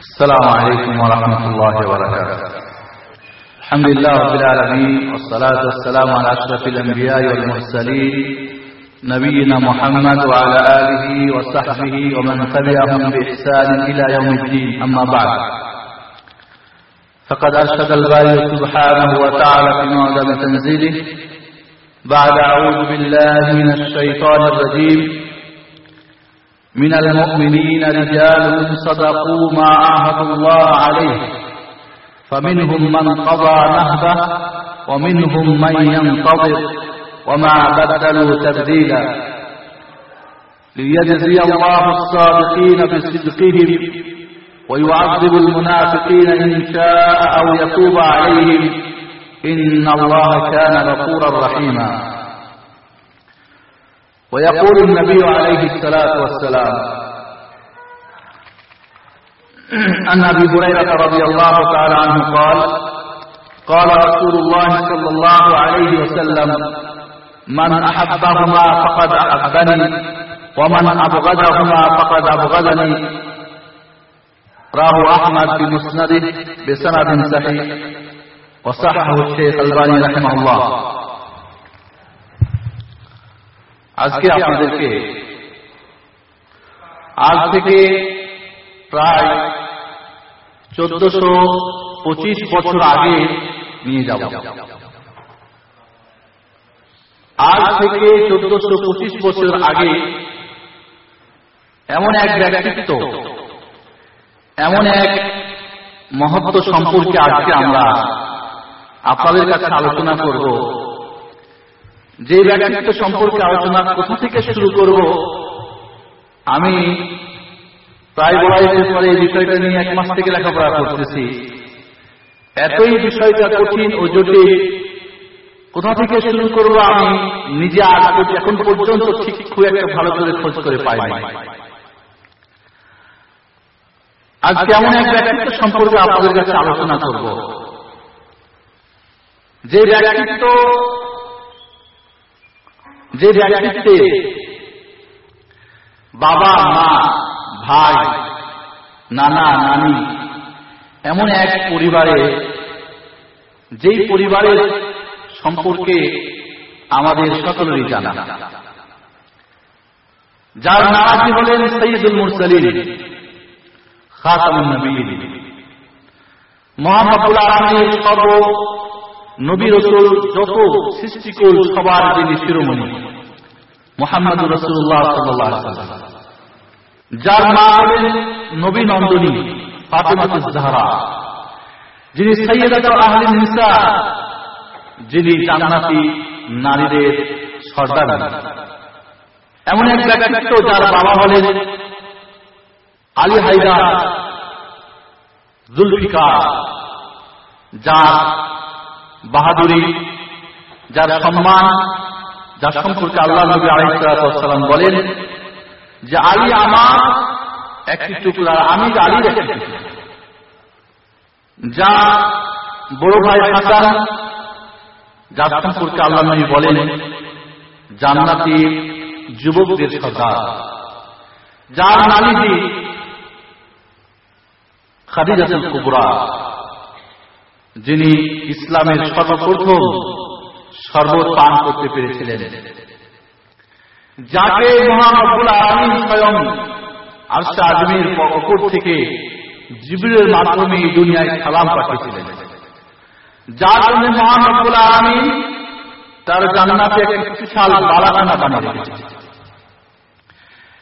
السلام عليكم ورحمة الله وبركاته. الحمد لله رب العالمين والصلاة والسلام على أشرف الأنبياء والمرسلين نبينا محمد وعلى آله وصحبه ومن تبعهم بإحسان إلى يوم الدين. أما بعد فقد أرشد الباري سبحانه وتعالى في معظم تنزيله. بعد أعوذ بالله من الشيطان الرجيم. من المؤمنين رجال صدقوا ما عاهدوا الله عليه. فمنهم من قضى نهبه ومنهم من ينتظر وما بدلوا تبديلا. ليجزي الله الصادقين بصدقهم ويعذب المنافقين إن شاء أو يتوب عليهم. إن الله كان غفورا رحيما. ويقول النبي عليه الصلاة والسلام عن أبي هريرة رضي الله تعالى عنه قال قال رسول الله صلى الله عليه وسلم من أحبهما فقد أحبني ومن أبغضهما فقد أبغضني. راه أحمد بمسنده بسند صحيح وصححه الشيخ الباني رحمه الله. আজকে আপনাদেরকে আজ থেকে প্রায় চোদ্দশো পঁচিশ বছর আগে নিয়ে যাব। আজ থেকে চোদ্দশো পঁচিশ বছর আগে এমন এক ব্যক্তিত্ব, এমন এক মহত্ব সম্পর্কে আজকে আমরা আপনাদের কাছে আলোচনা করব। যে ব্যক্তিত্ব সম্পর্কে আলোচনা কোথা থেকে শুরু করব, আমি প্রায় বলা যেতে পারে এই বিষয়টা নিয়ে এক মাস থেকে লেখাপড়া করতেছি। এতই বিষয়টা কঠিন ও জটিল, কোথা থেকে শুরু করব আমি নিজে আজ এখন পর্যন্ত ঠিক খুব একটা ভালো করে খোঁজ করে পাইনি। আজকে এমন এক ব্যক্তিত্ব সম্পর্কে আপনাদের কাছে আলোচনা করব। যে ব্যক্তিত্ব যে ব্যক্তিত্বে বাবা, মা, ভাই, নানা, নানি এমন এক পরিবারে, যেই পরিবারের সম্পর্কে আমাদের সকলেরই জানা। যার নামাজি হলেন সৈয়দুল মুরসালিন, খাতামুন নবীন। মোহাম্মদুল আলমীর সর্ব নবী রসুল যত সৃষ্টিকুল সবার যিনি শিরোমণি, মোহাম্মদ রসুল্লাহ সাল্লাহ যার মা হলেন নবী নন্দনী ফাতেমাতুজ জাহরা, যিনি আহলিন নিসা, যিনি জান্নাতি নারীদের সর্দার। এমন এক ব্যক্তিত্ব যার বাবা হলেন আলী হাইদার জুলফিকার, যার বাহাদুরি, যার সম্মান, যার সম্পর্কে আল্লাহ নবী আলাইসালাম বলেন যে আলী আমার একটি টুকরা, আমি একটি টুকরা যা বড় ভাই হাসান, যার সম্পর্কে আল্লাহ নবী বলেন, জান্নাতি যুবকদের সর্দার। যার নালিজি খাদিজাতুল কুবরা যিনি ইসলামের সর্বপ্রথম শরবত পান করতে পেরেছিলেন। যাকে মহানবুল আলমী স্বয়ং আরশা আজমির অপর থেকে জিবিরের মাধ্যমে এই দুনিয়ায় সালাম পাঠিয়েছিলেন। যার জন্য মহানবুল আলমী তার জান্নাতে একটি বিশাল বালাখানা বানিয়ে রেখেছে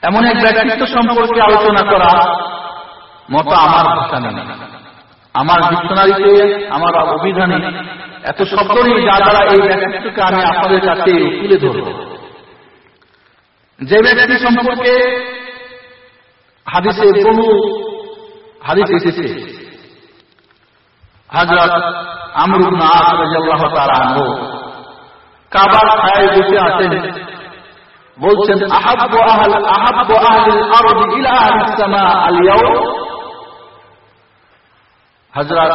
এমন এক ব্যক্তিত্ব সম্পর্কে আলোচনা করা মতো আমার ভাষা নেই। আমার ডিকশনারিতে আমার অভিধানে এত শব্দ নেই যা দ্বারা এই ব্যক্তিত্বকে আমি আপনাদের কাছে তুলে ধরব। যে ব্যক্তি সম্পর্কে হাদিসে বহু হাদিস এসেছে হাজরত আমরুল আল্লাহ তার আনব কাবার ছায় বসে আছেন। বলছেন, আহাব্ব আহল, আহাব্ব আহলিল আরদ ইলা সামা আল ইয়াউম হযরত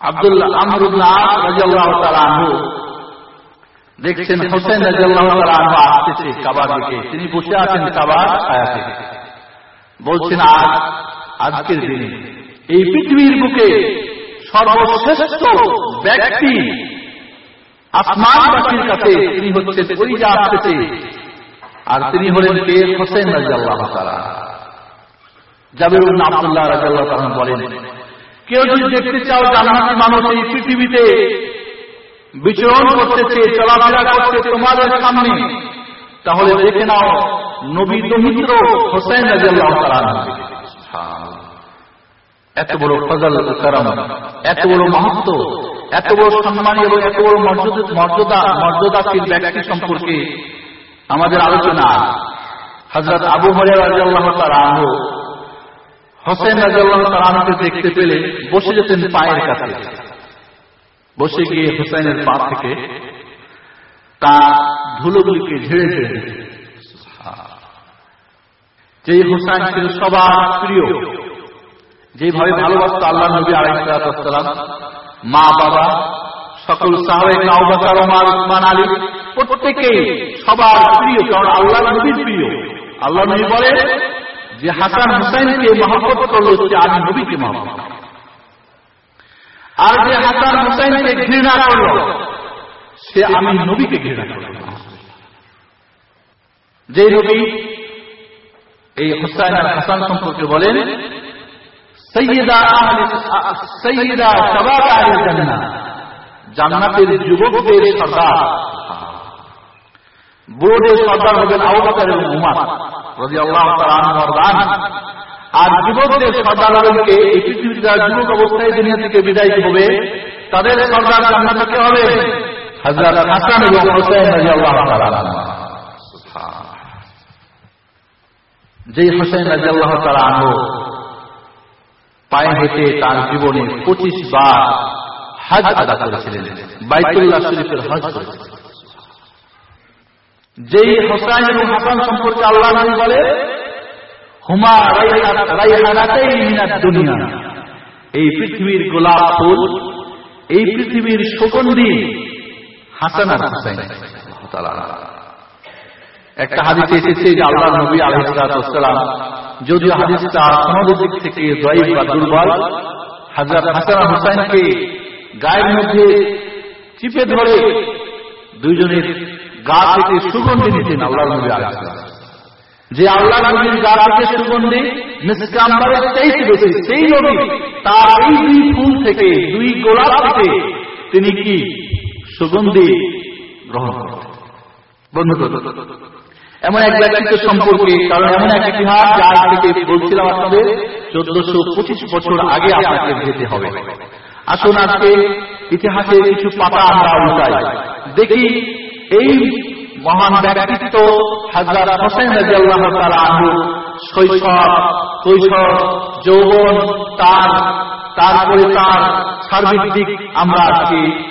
আব্দুল্লাহ আমর ইবনে আস রাদিয়াল্লাহু তাআলা আনহু দেখছেন হোসেন রাদিয়াল্লাহু তাআলা আনহু আসতেছে কাবার দিকে। তিনি বসে আছেন কাবার ছায়াতে বলছেন আজ আজকের দিনে এই পৃথিবীর বুকে সর্বশ্রেষ্ঠ ব্যক্তি আসমানবাসীর কাছে তিনি হচ্ছেন ওই যা আসতেছে। আর তিনি হলেন কে? হোসেন রাজি আল্লাহ তারা জাবির আব্দুল্লাহ রাজি তালা বলেন, কেউ যদি দেখতে চাও জান্নাতি মানুষ এই পৃথিবীতে বিচরণ করতেছে চলাফেরা করছে তোমাদের সামনে, তাহলে দেখে নাও নবী দমিত্র হোসেন রাজি আল্লাহ এত বড় ফজল কারাম, এত বড় মাহাত্ম, এত বড় সম্মানী এবং এত বড় মর্যাদা মর্যাদাশীল ব্যক্তি সম্পর্কে আমাদের আলোচনা হজরত আবু হরিয়াল্লাহ তালাহ হোসেন রাজাল্লাহ দেখতে পেলে বসে যেতেন পায়ের কাছে। বসে গিয়ে হোসেনের পা থেকে তা ধুলোগুলিকে ঝেড়ে ঝেড়ে যে হোসেন ছিল সবার প্রিয় যেভাবে ভালোবাসত আল্লাহ নবী আলাইসালাম মা, বাবা, সকল সাহেব নাওবাকার ওমার, উসমান, আলী, প্রত্যেকেই সবার প্রিয়, কারণ আল্লাহ নবীর প্রিয়। আল্লাহ নবী বলে যে হাসান হুসাইনকে মহব্বত করল যে আমি নবীকে মহব্বত আর যে হাসান হুসাইনকে ঘৃণা করল, সে আমি নবীকে ঘৃণা করল। যে নবী এই হুসাইন আর হাসান সম্পর্কে বলেন জান্নাতের যুবকদের সর্দার বোর্ডের সর্দার হবেন আবুবাকার এবং উমার রাজি আল্লাহ আর যুবকদের সর্দার হবেনকে এই পৃথিবীতে যুবক অবস্থায় দুনিয়া থেকে বিদায় হবে, তাদের সর্দার জান্নাতে কে হবে। হজরত হাসান হোসেন রাজি আল্লাহ যেই তারা আনহ পায়ে হেঁটে তার জীবনে পঁচিশ বার হজ আদা করেছিলেন। বাইতুল্লাহ শরীফের হজ করেছিলেন। যেই হোসাইন এবং হাসান সম্পর্কে আল্লাহ বলে এই পৃথিবীর গোলাপ ফুল, এই পৃথিবীর সুগন্ধি হাসান আর হুসাইন। একটা হাদিসে এসেছে যে আল্লাহ নবী আলহাম যদিও হাদিসটা সনদের দিক থেকে জয়ীব বা দুর্বল হাজরত হাসান হুসাইনকে গায়ের মধ্যে চিপে ধরে দুইজনের গা থেকে সুগন্ধি নিতেন আল্লাহ নবী যে আল্লাহ নবীর গা থেকে সুগন্ধি সেই নবী তার এই দুই ফুল থেকে, দুই গোলাপ থেকে তিনি কি? সুগন্ধি গ্রহণ বন্ধু এমন এক ব্যক্তিত্ব সম্পর্কে, কারণ এমন এক ইতিহাস যার থেকে বলছিলাম আপনাদের, চোদ্দশো পঁচিশ বছর আগে আপনাকে যেতে হবে। আসুন আজকে ইতিহাসের কিছু পাতা আমরা উল্টাই। দেখি এই মহান ব্যক্তিত্ব হাজরা হোসেন রাজি আল্লাহ শৈশব, কৈশোর, যৌবন, তার, তারপরে তার সার্বিক আমরা আজকে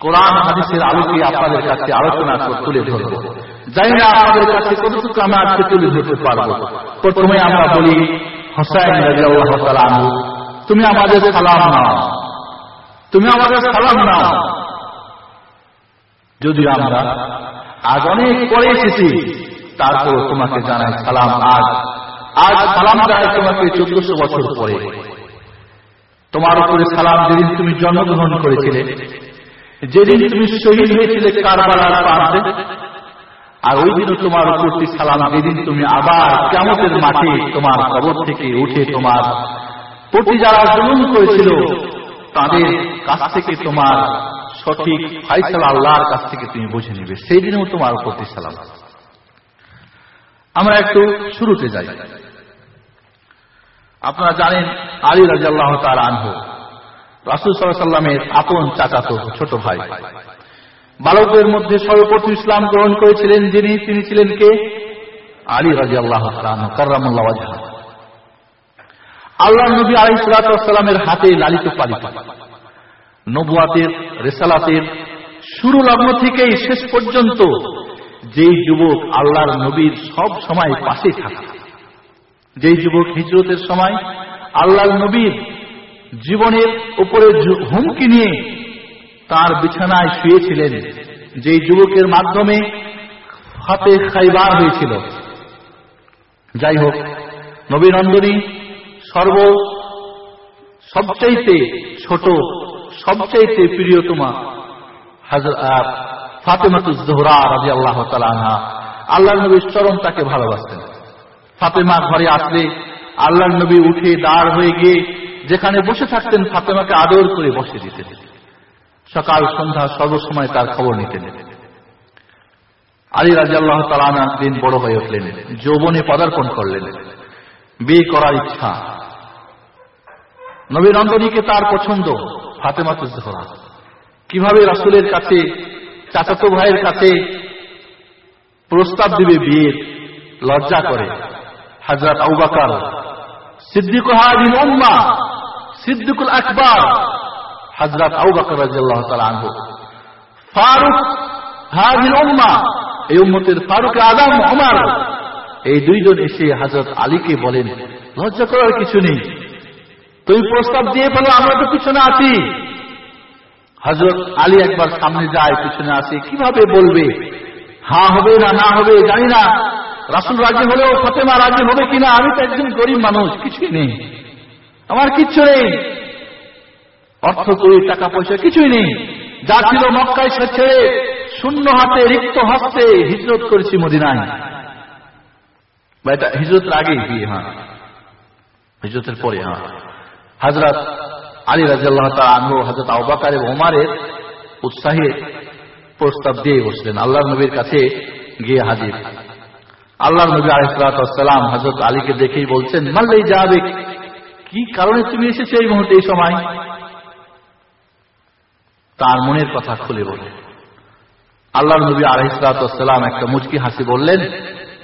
কোরআন হাদিসের আলোকে আপনাদের কাছে আলোচনা তুলে ধরব। জানি না আপনাদের কাছে কতটুকু আমরা আজকে তুলে ধরতে পারব। প্রথমে আমরা বলি হোসাইন রাজু তুমি আমাদের সালাম নাও। তুমি আমাদের সালাম নাও। যদি আমরা আজ অনেক পরে এসেছি তারপর তোমাকে জানাই সালাম আজ। আজ সালাম জানাই তোমাকে চোদ্দশো বছর পরে। তোমার উপরে সালাম যেদিন তুমি জন্মগ্রহণ করেছিলে, যেদিন তুমি শহীদ হয়েছিলে কারবালার প্রান্তে আর ওই দিনও তোমার উপরটি সালাম যেদিন তুমি আবার কেমতের মাঠে তোমার কবর থেকে উঠে তোমার প্রতি যারা জুলুম করেছিল, তাদের কাছ থেকে তোমার সঠিক ফাইসাল আল্লাহর কাছ থেকে তুমি বুঝে নিবে। সেই দিনেও তোমার প্রতি সালাম আমরা একটু শুরুতে যাই। আপনারা জানেন আলী রাজাল্লাহ তার আনহ, রাসুল সাল্লামের আপন চাচাতো ছোট ভাই। বালকদের মধ্যে সর্বপ্রথম ইসলাম গ্রহণ করেছিলেন যিনি, তিনি ছিলেন কে? আলী রাজি আল্লাহ কার্লামুল্লাহ আল্লাহ নবী আলী সালামের হাতে লালিত পালিত। নবুয়াতের রেসালাতের শুরু লগ্ন থেকেই শেষ পর্যন্ত যেই যুবক আল্লাহর নবীর সব সময় পাশে থাকা। যেই যুবক হিজরতের সময় আল্লাহর নবীর জীবনের উপরে হুমকি নিয়ে তার বিছানায় শুয়েছিলেন যে যুবকের মাধ্যমে হাতে খাইবার হয়েছিল। যাই হোক, নবী নন্দনী সর্ব সবচাইতে ছোট সবচাইতে প্রিয়তমা ফাতেমাতুজ জোহরা রাজি আল্লাহ আনহা। আল্লাহ নবীর চরম তাকে ভালোবাসতেন। ফাতেমা ঘরে আসলে আল্লাহ নবী উঠে দাঁড় হয়ে গিয়ে যেখানে বসে থাকতেন ফাতেমাকে আদর করে বসে দিতেন। সকাল সন্ধ্যা সর্বসময় তার খবর নিতেন। আলী রাজি আল্লাহ তালানা দিন বড় হয়ে উঠলেন যৌবনে পদার্পণ করলেন। বিয়ে করার ইচ্ছা। নবী নন্দনীকে তার পছন্দ? ফাতেমা তুজহরা কীভাবে রাসুলের কাছে চাচাতো ভাইয়ের কাছে প্রস্তাব দিবে বিয়ের লজ্জা করে। হাজরত আউবাকার সিদ্দিক উম্মা সিদ্দিকুল আকবর হজরত আউবাকর রাজিয়াল্লাহ তাআলা আনহু। ফারুক হাজির উম্মা এই উম্মতের ফারুক আদম ওমর এই দুইজন এসে হজরত আলীকে বলেন লজ্জা করার কিছু নেই। তুমি প্রস্তাব দিয়ে বলো, আমরা তো পিছনে আছি। হজরত আলী একবার সামনে যায়, পিছনে আসে, কীভাবে বলবে? হা হবে না না হবে, জানি না। রাসুল রাজি হলেও, ফতেমা রাজি হবে কিনা? আমি তো একজন গরিব মানুষ, কিছুই নেই। আমার কিচ্ছু নেই। অর্থ করি টাকা পয়সা, কিছুই নেই। যা ছিল মক্কায় সে ছেড়ে শূন্য হাতে রিক্ত হস্তে হিজরত করেছি মদিনায়। হিজরতের আগে হ্যাঁ। হিজরতের পরে হ্যাঁ। হাজরত আলী রাজিয়াল্লাহ আনহু হাজরত আবাকার এবং ওমারের উৎসাহে প্রস্তাব দিয়ে বসলেন আল্লাহ নবীর কাছে গিয়ে হাজির। আল্লাহ নবী আলাইসালাম হজরত আলীকে দেখেই বলছেন মাল্লেই যাবে কি কারণে তুমি এসেছ এই মুহূর্তে, এই সময়? তার মনের কথা খুলে বলে। আল্লাহ নবী আলহিসাম একটা মুচকি হাসি বললেন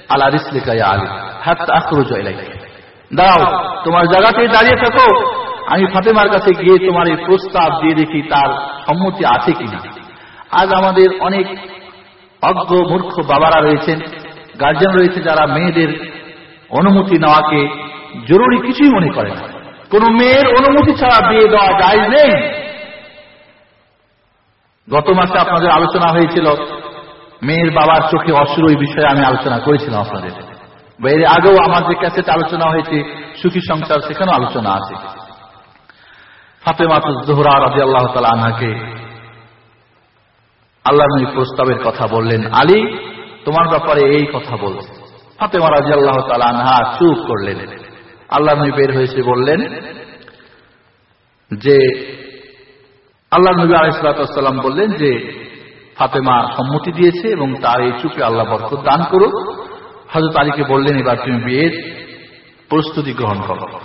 আল্লাহ রিসলিকা আলী হাত আখরুজ দাঁড়াও, তোমার জায়গাতে দাঁড়িয়ে থাকো। আমি ফাতেমার কাছে গিয়ে তোমার এই প্রস্তাব দিয়ে দেখি তার সম্মতি আছে কিনা। আজ আমাদের অনেক অজ্ঞ, মূর্খ বাবারা রয়েছেন গার্জেন রয়েছে যারা মেয়েদের অনুমতি নেওয়াকে জরুরি কিছুই মনে করে না। কোন মেয়ের অনুমতি ছাড়া বিয়ে দেওয়া যায় নেই। গত মাসে আপনাদের আলোচনা হয়েছিল, মেয়ের বাবার চোখে অসুর ওই বিষয়ে আমি আলোচনা করেছিলাম আপনাদের। এর আগেও আমার যে ক্যাসেট আলোচনা হয়েছে, সুখী সংসার, সেখানেও আলোচনা আছে। ফাতেমাত জোহরা রাজি আল্লাহ তালা আনহাকে আল্লাহ নবী প্রস্তাবের কথা বললেন, আলী, তোমার ব্যাপারে এই কথা বলছে ফাতেমা রাজি আল্লাহ তালা আনহা চুপ করলেন। আল্লাহ নবী বের হয়েছে বললেন যে আল্লাহ নবী আলাইসালাম বললেন যে, ফাতেমা সম্মতি দিয়েছে এবং তার এই চুপে আল্লাহ বরকত দান করুক। হজরত আলীকে বললেন, এবার তুমি বিয়ের প্রস্তুতি গ্রহণ করো।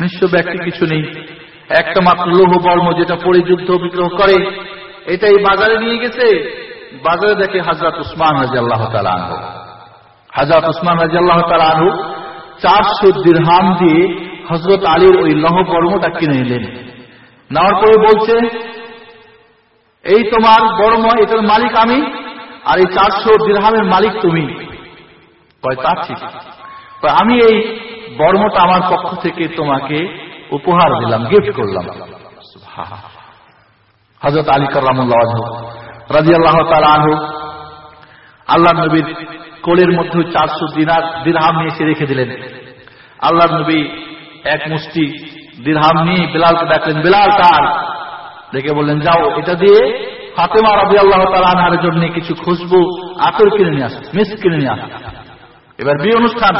নিঃস্ব ব্যক্তি কিছু নেই। একটা মাত্র লৌহ বর্ম যেটা পরে যুদ্ধ বিগ্রহ করে, এটাই বাজারে নিয়ে গেছে। বাজারে দেখে হাজরত উসমান রাজি আল্লাহ আনহু। হাজরত উসমান রাজি আল্লাহ আনহু চারশো দীর্হাম দিয়ে হজরত আলীর ওই লৌহ বর্মটা কিনে নিলেন। নেওয়ার পরে বলছে, এই তোমার বর্ম, এটার মালিক আমি, আর এই চারশো দীর্হামের মালিক তুমি। কয়, তা ঠিক। আমি এই বর্মটা আমার পক্ষ থেকে তোমাকে উপহার দিলাম গিফট করলাম। হজরত আলী কার্লামুল্লাহ রাজি আল্লাহ আনহু আল্লাহ নবীর কোলের মধ্যে চারশো দিনার দীর্হাম নিয়ে এসে রেখে দিলেন। আল্লাহ নবী এক মুষ্টি দীর্হাম নিয়ে বেলালকে ডাকলেন, বেলাল তার দেখে বললেন, যাও, এটা দিয়ে ফাতেমা রাবি আল্লাহ তালার জন্য কিছু খুশবু, আতর কিনে নিয়ে আস মিস কিনে নিয়ে আস। এবার বিয়ে অনুষ্ঠান,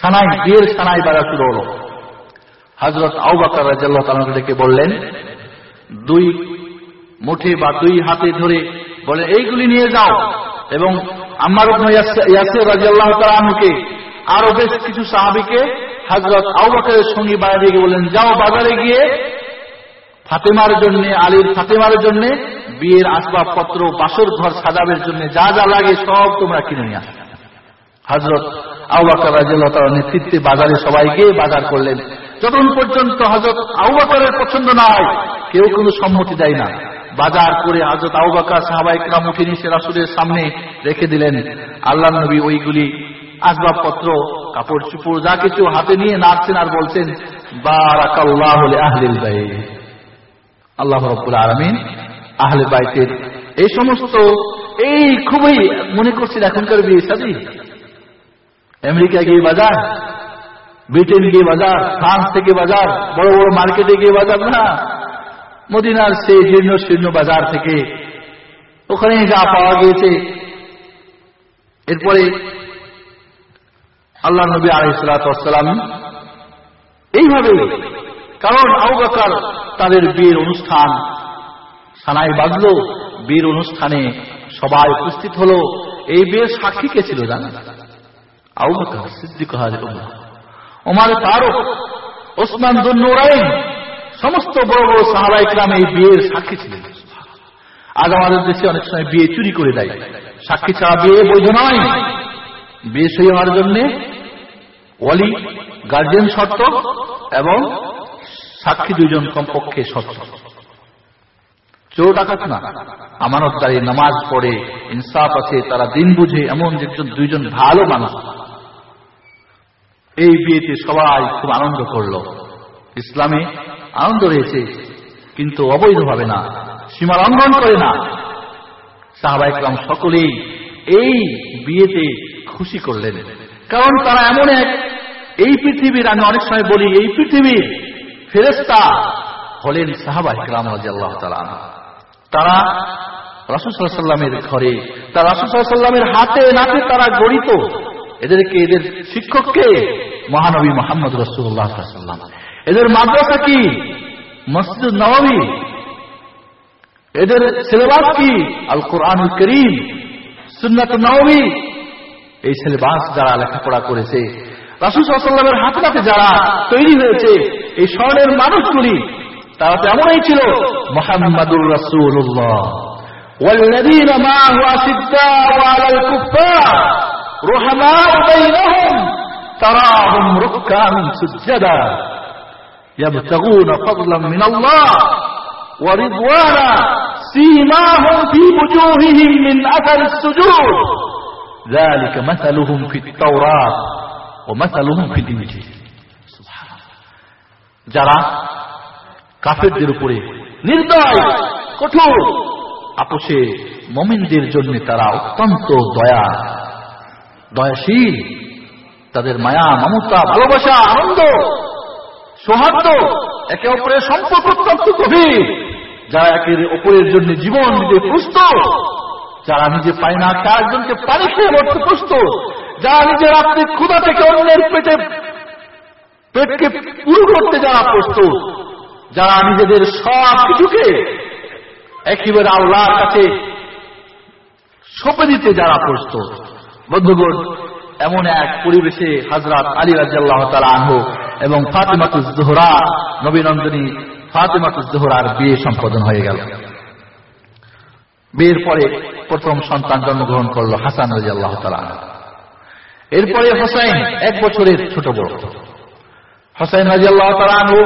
সানাই, বিয়ের সানাই বাড়া শুরু হলো। হজরত আউবাকার রাজাল্লাহ বললেন, দুই মুঠে বা দুই হাতে ধরে বলে, এইগুলি নিয়ে যাও। এবং আমার রাজিয়াল্লাহ তালানুকে আরও বেশ কিছু সাহাবিকে হজরত আউবাকারের সঙ্গে বাইরে গিয়ে বললেন, যাও বাজারে গিয়ে ফাতেমার জন্য, আলীর ফাতেমার জন্য বিয়ের আসবাবপত্র, বাসর ঘর সাজাবের জন্য যা যা লাগে সব তোমরা কিনে নিয়ে আসবে হজরত আউবাকার রাজিয়াল্লাহ নেতৃত্বে বাজারে সবাইকে বাজার করলেন। যতক্ষণ পর্যন্ত হজরত আউবাকারের পছন্দ না হয়, কেউ কোনো সম্মতি দেয় না। বাজার করে হজরত আউবাকার সাহাবাইকরাম উঠে নিয়ে রাসুলের সামনে রেখে দিলেন। আল্লাহ নবী ওইগুলি আসবাবপত্র, কাপড় চুপড় যা কিছু হাতে নিয়ে নাচছেন আর বলছেন, বারাকাল্লাহ মনে আমেরিকা গিয়ে বাজার ব্রিটেন গিয়ে বাজার, ফ্রান্স থেকে বাজার, বড় বড় মার্কেটে গিয়ে বাজার, না। মদিনার সেই জীর্ণ শীর্ণ বাজার থেকে ওখানে যা পাওয়া গিয়েছে। এরপরে আল্লাহ নবী আলাইসালাম এইভাবে কারণ আউবাকার তাদের বিয়ের অনুষ্ঠান সানাই বাজলো। বিয়ের অনুষ্ঠানে সবাই উপস্থিত হলো। এই বিয়ের সাক্ষী কে ছিল জানা আউবাকার সিদ্দিক ওমার ফারুক ওসমান দুন্নুরাইন সমস্ত বড় বড় সাহাবাই গ্রাম এই বিয়ের সাক্ষী ছিলেন। আজ আমাদের দেশে অনেক সময় বিয়ে চুরি করে দেয়। সাক্ষী ছাড়া বিয়ে বৈধ নয়। বিয়ে সই হওয়ার জন্য ওয়ালি গার্জেন শর্ত এবং সাক্ষী দুজন কমপক্ষে শর্ত। চোর ডাকাত না। আমানতদারি নামাজ পড়ে, ইনসাফ আছে, তারা দিন বুঝে এমন একজন, দুইজন ভালো মানুষ। এই বিয়েতে সবাই খুব আনন্দ করল। ইসলামে আনন্দ রয়েছে, কিন্তু অবৈধভাবে না, সীমা লঙ্ঘন করে না। সাহাবাইকরাম সকলেই এই বিয়েতে খুশি করলেন। কারণ তারা এমন এক, এই পৃথিবীর, আমি অনেক সময় বলি, এই পৃথিবীর ফেরেস্তা হলেন সাহাবাইকরাম রাজিয়াল্লাহ তালা তারা রাসুসাল্লামের ঘরে, তার রাসুসাল্লামের হাতে নাতে তারা গড়িত। এদেরকে এদের শিক্ষককে মহানবী মোহাম্মদ রসুল্লাহ সাল্লাম এদের মাদ্রাসা কি মসজিদ নবী এদের সিলেবাস কি আল কোরআন করিম সুন্নাত নবী এই সিলেবাস যারা লেখাপড়া করেছে রাসুল সাল্লামের হাতে হাতে যারা তৈরি হয়েছে এই স্বর্ণের মানুষগুলি তারা তো এমনই ছিল মোহাম্মদুর রসুল্লাহ والذين معه أشداء على الكفار رحماء بينهم تراهم ركعا سجدا يبتغون فضلا من الله ورضوانا سيماهم في وجوههم من أثر السجود ذلك مثلهم في التوراة ومثلهم في الإنجيل سبحان যারা কাফেরদের উপরে নির্দয় কঠোর আপোষে মমিনদের জন্য তারা অত্যন্ত দয়া দয়াশীল, তাদের মায়া, মমতা, ভালোবাসা, আনন্দ, সৌহার্দ্য, একে অপরের সম্পর্ক অত্যন্ত গভীর। যারা একের অপরের জন্য জীবন দিতে প্রস্তুত, যারা নিজে পায় না তার একজনকে পানি খেয়ে মরতে প্রস্তুত, যারা নিজের রাত্রে ক্ষুদা থেকে অন্যের পেটে, পেটকে পুরো করতে যারা প্রস্তুত, যারা নিজেদের সব কিছুকে একেবারে আল্লাহর কাছে সঁপে দিতে যারা প্রস্তুত। বন্ধুগণ, এমন এক পরিবেশে হাজরাত আলী রাজিয়াল্লাহ তালা আনহ এবং ফাতেমাতুজ জোহরা, নবীনন্দনী ফাতেমাতুজ জোহরার বিয়ে সম্পাদন হয়ে গেল। বিয়ের পরে প্রথম সন্তান জন্মগ্রহণ করল হাসান রাজি আল্লাহ এরপরে হোসাইন এক বছরের ছোট বড়। হোসাইন রাজি আল্লাহ আনহু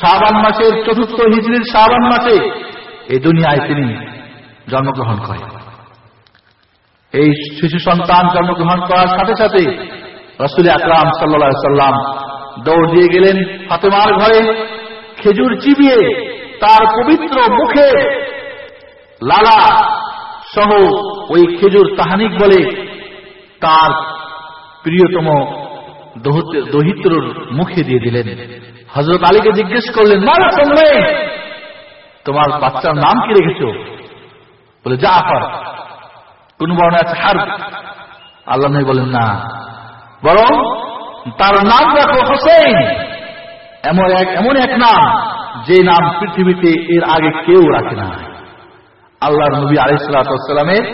শাবান মাসের চতুর্থ হিজড়ির শাবান মাসে এই দুনিয়ায় তিনি জন্মগ্রহণ করেন। এই শিশু সন্তান জন্মগ্রহণ করার সাথে সাথে রসুল আকরাম সাল্লা সাল্লাম দৌড় দিয়ে গেলেন ফাতেমার ঘরে, খেজুর চিবিয়ে তার পবিত্র মুখে লালা সহ ওই খেজুর তাহানিক বলে তার প্রিয়তম দহিত্রর মুখে দিয়ে দিলেন। হজরত আলীকে জিজ্ঞেস করলেন, মারা তোমার বাচ্চার নাম কি রেখেছ? বলে, জাফর। কোন বর্ণ আছে হার আল্লাহ নবী বলেন, না। বরং তার নাম রাখো হোসেন এমন এক এমন এক নাম, যে নাম পৃথিবীতে এর আগে কেউ রাখে না আল্লাহ নবী আলাইসালামের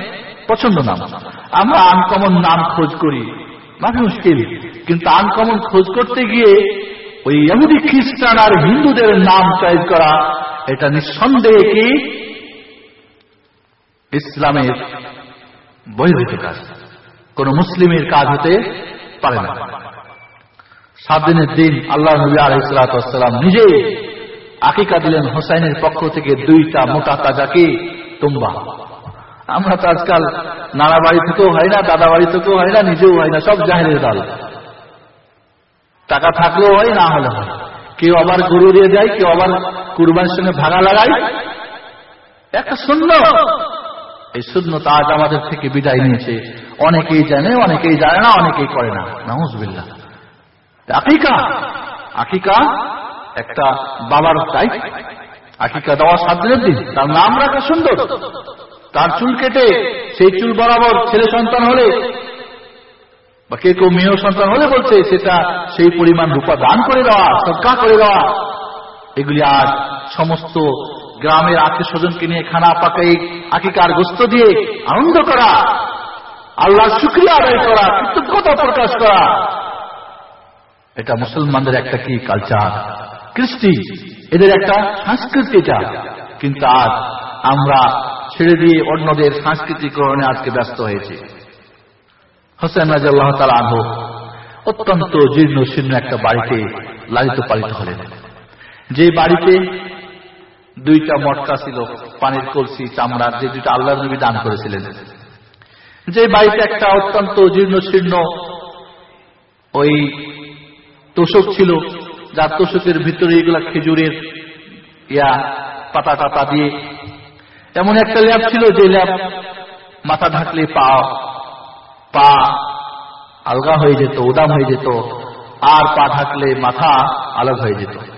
পছন্দ নাম। আমরা আনকমন নাম খোঁজ করি মাফি মুশকিল। কিন্তু আনকমন খোঁজ করতে গিয়ে ওই ইহুদি, খ্রিস্টান আর হিন্দুদের নাম চয়েস করা, এটা নিঃসন্দেহে কি? ইসলামের বহির্ভূত কাজ। কোন মুসলিমের কাজ হতে পারে না। সাত দিনের দিন আল্লাহ নবী আলহিসাম নিজে আকিকা দিলেন হোসাইনের পক্ষ থেকে দুইটা মোটা তাজাকে তুম্বা। আমরা তো আজকাল নানা বাড়ি থেকেও হয় না, দাদা বাড়ি থেকেও হয় না, নিজেও হয় না, সব জাহেরের দল। টাকা থাকলেও হয়, না হলে হয় কেউ আবার গরু দিয়ে যায় কেউ আবার কুরবানির সঙ্গে ভাগা লাগায়। একটা শূন্য এই শূন্যতা আজ আমাদের থেকে বিদায় নিয়েছে। অনেকেই জানে অনেকেই জানে না, অনেকেই করে না। নাহজবিল্লা আকিকা! আকিকা একটা বাবার তাই আকিকা দেওয়া সাত দিনের দিন তার নাম রাখা সুন্দর। তার চুল কেটে, সেই চুল বরাবর ছেলে সন্তান হলে বা কে কেউ মেয়ে সন্তান হলে বলছে, সেটা সেই পরিমাণ রূপা দান করে দেওয়া সরকার করে দেওয়া। এগুলি আজ সমস্ত গ্রামের আত্মীয় স্বজনকে নিয়ে খানা পাকাই আকিকার গোস্ত দিয়ে আনন্দ করা, আল্লাহর শুক্রিয়া আদায় করা, কৃতজ্ঞতা প্রকাশ করা। এটা মুসলমানদের একটা কি কালচার কৃষ্টি। এদের একটা সংস্কৃতি এটা। কিন্তু আজ আমরা ছেড়ে দিয়ে অন্যদের সাংস্কৃতিকরণে আজকে ব্যস্ত হয়েছে। হোসেন রাজাল্লাহ তার আহ অত্যন্ত জীর্ণ, শীর্ণ একটা বাড়িতে লালিত পালিত হলেন। যে বাড়িতে দুইটা মটকা ছিল, পানির কলসি চামড়ার যে দুইটা আল্লাহ নবী দান করেছিলেন। যে বাড়িতে একটা অত্যন্ত জীর্ণ শীর্ণ ওই তোষক ছিল, যার তোষকের ভিতরে এগুলা খেজুরের ইয়া, পাতা টাতা দিয়ে। এমন একটা ল্যাব ছিল, যে ল্যাব মাথা ঢাকলে পা পা আলগা হয়ে যেত, উদাম হয়ে যেত, আর পা ঢাকলে মাথা আলাগ হয়ে যেত।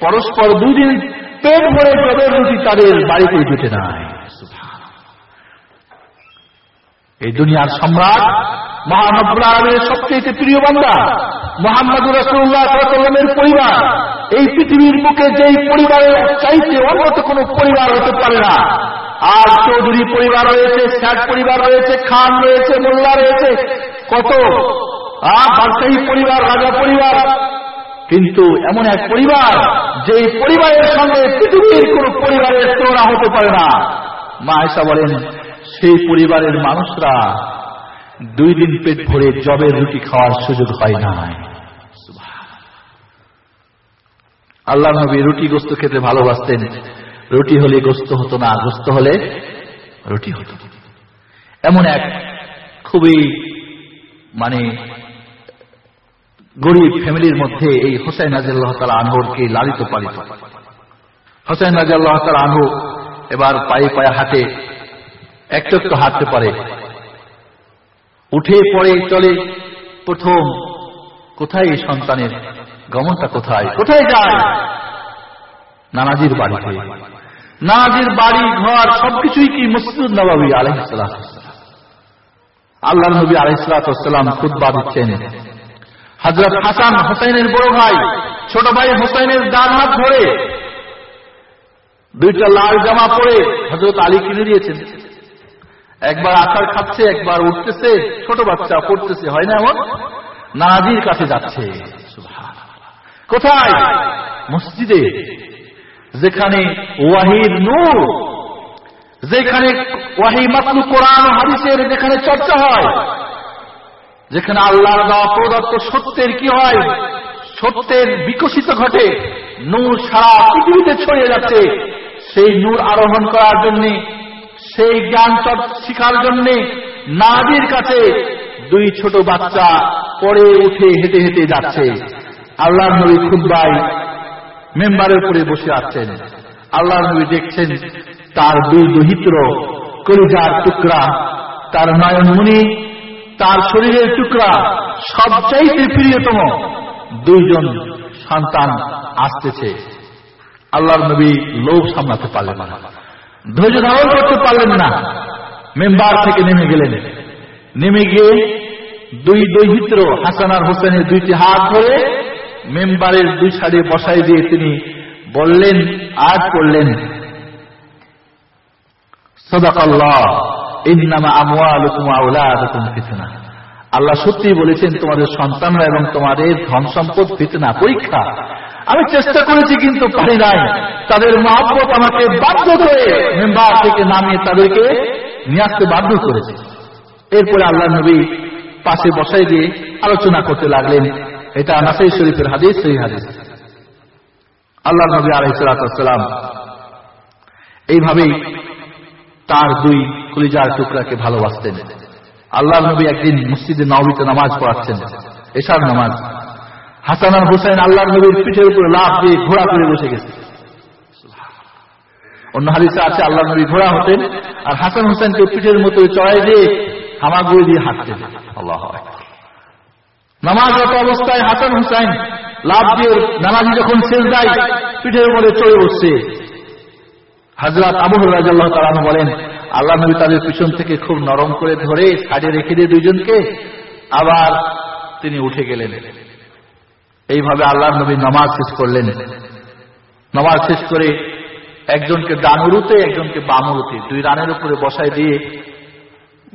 পরস্পর দুই দিন পেট ভরে জবের রুটি তাদের বাড়িতে জুটে নাই এই দুনিয়ার সম্রাট মহানবুল আলমের সবচেয়ে প্রিয় বান্দা মোহাম্মদ রসুল্লাহামের পরিবার। এই পৃথিবীর বুকে যেই পরিবারের চাইতে অন্যত কোনো পরিবার হতে পারে না। আর চৌধুরী পরিবার রয়েছে ষাট পরিবার রয়েছে, খান রয়েছে, মোল্লা রয়েছে, কত? বাদশাহী পরিবার, রাজা পরিবার কিন্তু এমন এক পরিবার যে পরিবারের সঙ্গে পৃথিবীর কোন পরিবারের তুলনা হতে পারে না। মা এসা বলেন, সেই পরিবারের মানুষরা দুই দিন পেট ভরে জবের রুটি খাওয়ার সুযোগ হয় না আল্লাহ নবী রুটি গোস্ত খেতে ভালোবাসতেন। রুটি হলে গোস্ত হতো না, গোস্ত হলে রুটি হতো। এমন এক খুবই মানে গরিব ফ্যামিলির মধ্যে এই হোসেন রাজিয়াল্লাহ তালা আনহরকে লালিত পালিত। হোসেন রাজিয়াল্লাহ তালা আনহু এবার পায়ে পায়ে হাঁটে, একটু হাঁটতে পারে। উঠে পড়ে চলে, প্রথম, কোথায় এই সন্তানের? গমনটা কোথায়? কোথায় যায়? নানাজির বাড়িতে নানাজির বাড়ি, ঘর, সবকিছুই কি মসজিদ নবাবী আলহিসাম আল্লাহ নবী আলহিসাম খুদ্া দিচ্ছেন। হজরত হাসান হোসেনের বড় ভাই, ছোট ভাই হোসেনের ডান হাত ধরে দুইটা লাল জামা পরে হজরত আলী কিনে দিয়েছেন। একবার আকার খাচ্ছে, একবার উঠতেছে, ছোট বাচ্চা পড়তেছে, হয় না এমন? নাজির কাছে যাচ্ছে। কোথায়? মসজিদে। যেখানে ওয়াহির নূর, যেখানে ওয়াহি মাতলু কোরআন হাদিসের যেখানে চর্চা হয় যেখানে আল্লাহর দেওয়া প্রদত্ত সত্যের কি হয়? সত্যের বিকশিত ঘটে। নূর সারা পৃথিবীতে ছড়িয়ে যাচ্ছে। সেই নূর আরোহণ করার জন্য, সেই জ্ঞান শিখার জন্য নাদির কাছে দুই ছোট বাচ্চা পরে উঠে হেঁটে হেঁটে যাচ্ছে। আল্লাহ নবী খুদ্াই মেম্বারের উপরে বসে আছেন। আল্লাহ নবী দেখছেন তার দুই দহিত্র, কলিজার টুকরা, তার নয়নমণি তার শরীরের টুকরা সবচাইতে প্রিয়তম দুইজন সন্তান আসতেছে। আল্লাহর নবী লোভ সামলাতে পারলেন না। ধৈর্য ধারণ করতে পারলেন না। মেম্বার থেকে নেমে গেলেন। নেমে গিয়ে দুই দৈহিত্র হাসান আর হোসেনের দুইটি হাত ধরে মেম্বারের দুই সাইডে বসাই দিয়ে তিনি বললেন আজ করলেন। সদাকাল্লাহ। আল্লাহ সত্যি বলেছেন, তোমাদের সন্তানরা এবং তোমাদের ধন সম্পদ ফিতনা, পরীক্ষা। আমি চেষ্টা করেছি, কিন্তু পারি নাই। তাদের মহাব্বত আমাকে বাধ্য করে মেম্বার থেকে নামিয়ে তাদেরকে নিয়ে আসতে বাধ্য করেছে। এরপরে আল্লাহ নবী পাশে বসাই দিয়ে আলোচনা করতে লাগলেন। এটা নাসাই শরীফের হাদিস, সেই হাদিস। আল্লাহ নবী আলাইসালাম এইভাবেই তার দুই কলিজার টুকরাকে ভালোবাসতেন। আল্লাহ নবী একদিন মসজিদে নবীতে নামাজ পড়াচ্ছেন, এশার নামাজ। হাসান আর হুসাইন আল্লাহ নবীর পিঠের উপরে লাভ দিয়ে ঘোড়া করে বসে গেছে। অন্য হাদিসে আছে আল্লাহ নবী ঘোড়া হতেন আর হাসান হুসাইনকে পিঠের মতো চড়াই দিয়ে হামাগুড়ি দিয়ে হাঁটতেন। আল্লাহ নামাজরত অবস্থায় হাসান হুসাইন লাভ দিয়ে নামাজি যখন শেষ দেয় পিঠের উপরে চড়ে বসছে হাজরাত আবু রাজাল্লাহ তালানু বলেন আল্লাহ নবী তাদের পিছন থেকে খুব নরম করে ধরে সাইডে রেখে দিয়ে দুইজনকে আবার তিনি উঠে গেলেন। এইভাবে আল্লাহ নবী নামাজ শেষ করলেন। নামাজ শেষ করে একজনকে ডানুরুতে, একজনকে বামুরুতে, দুই রানের উপরে বসাই দিয়ে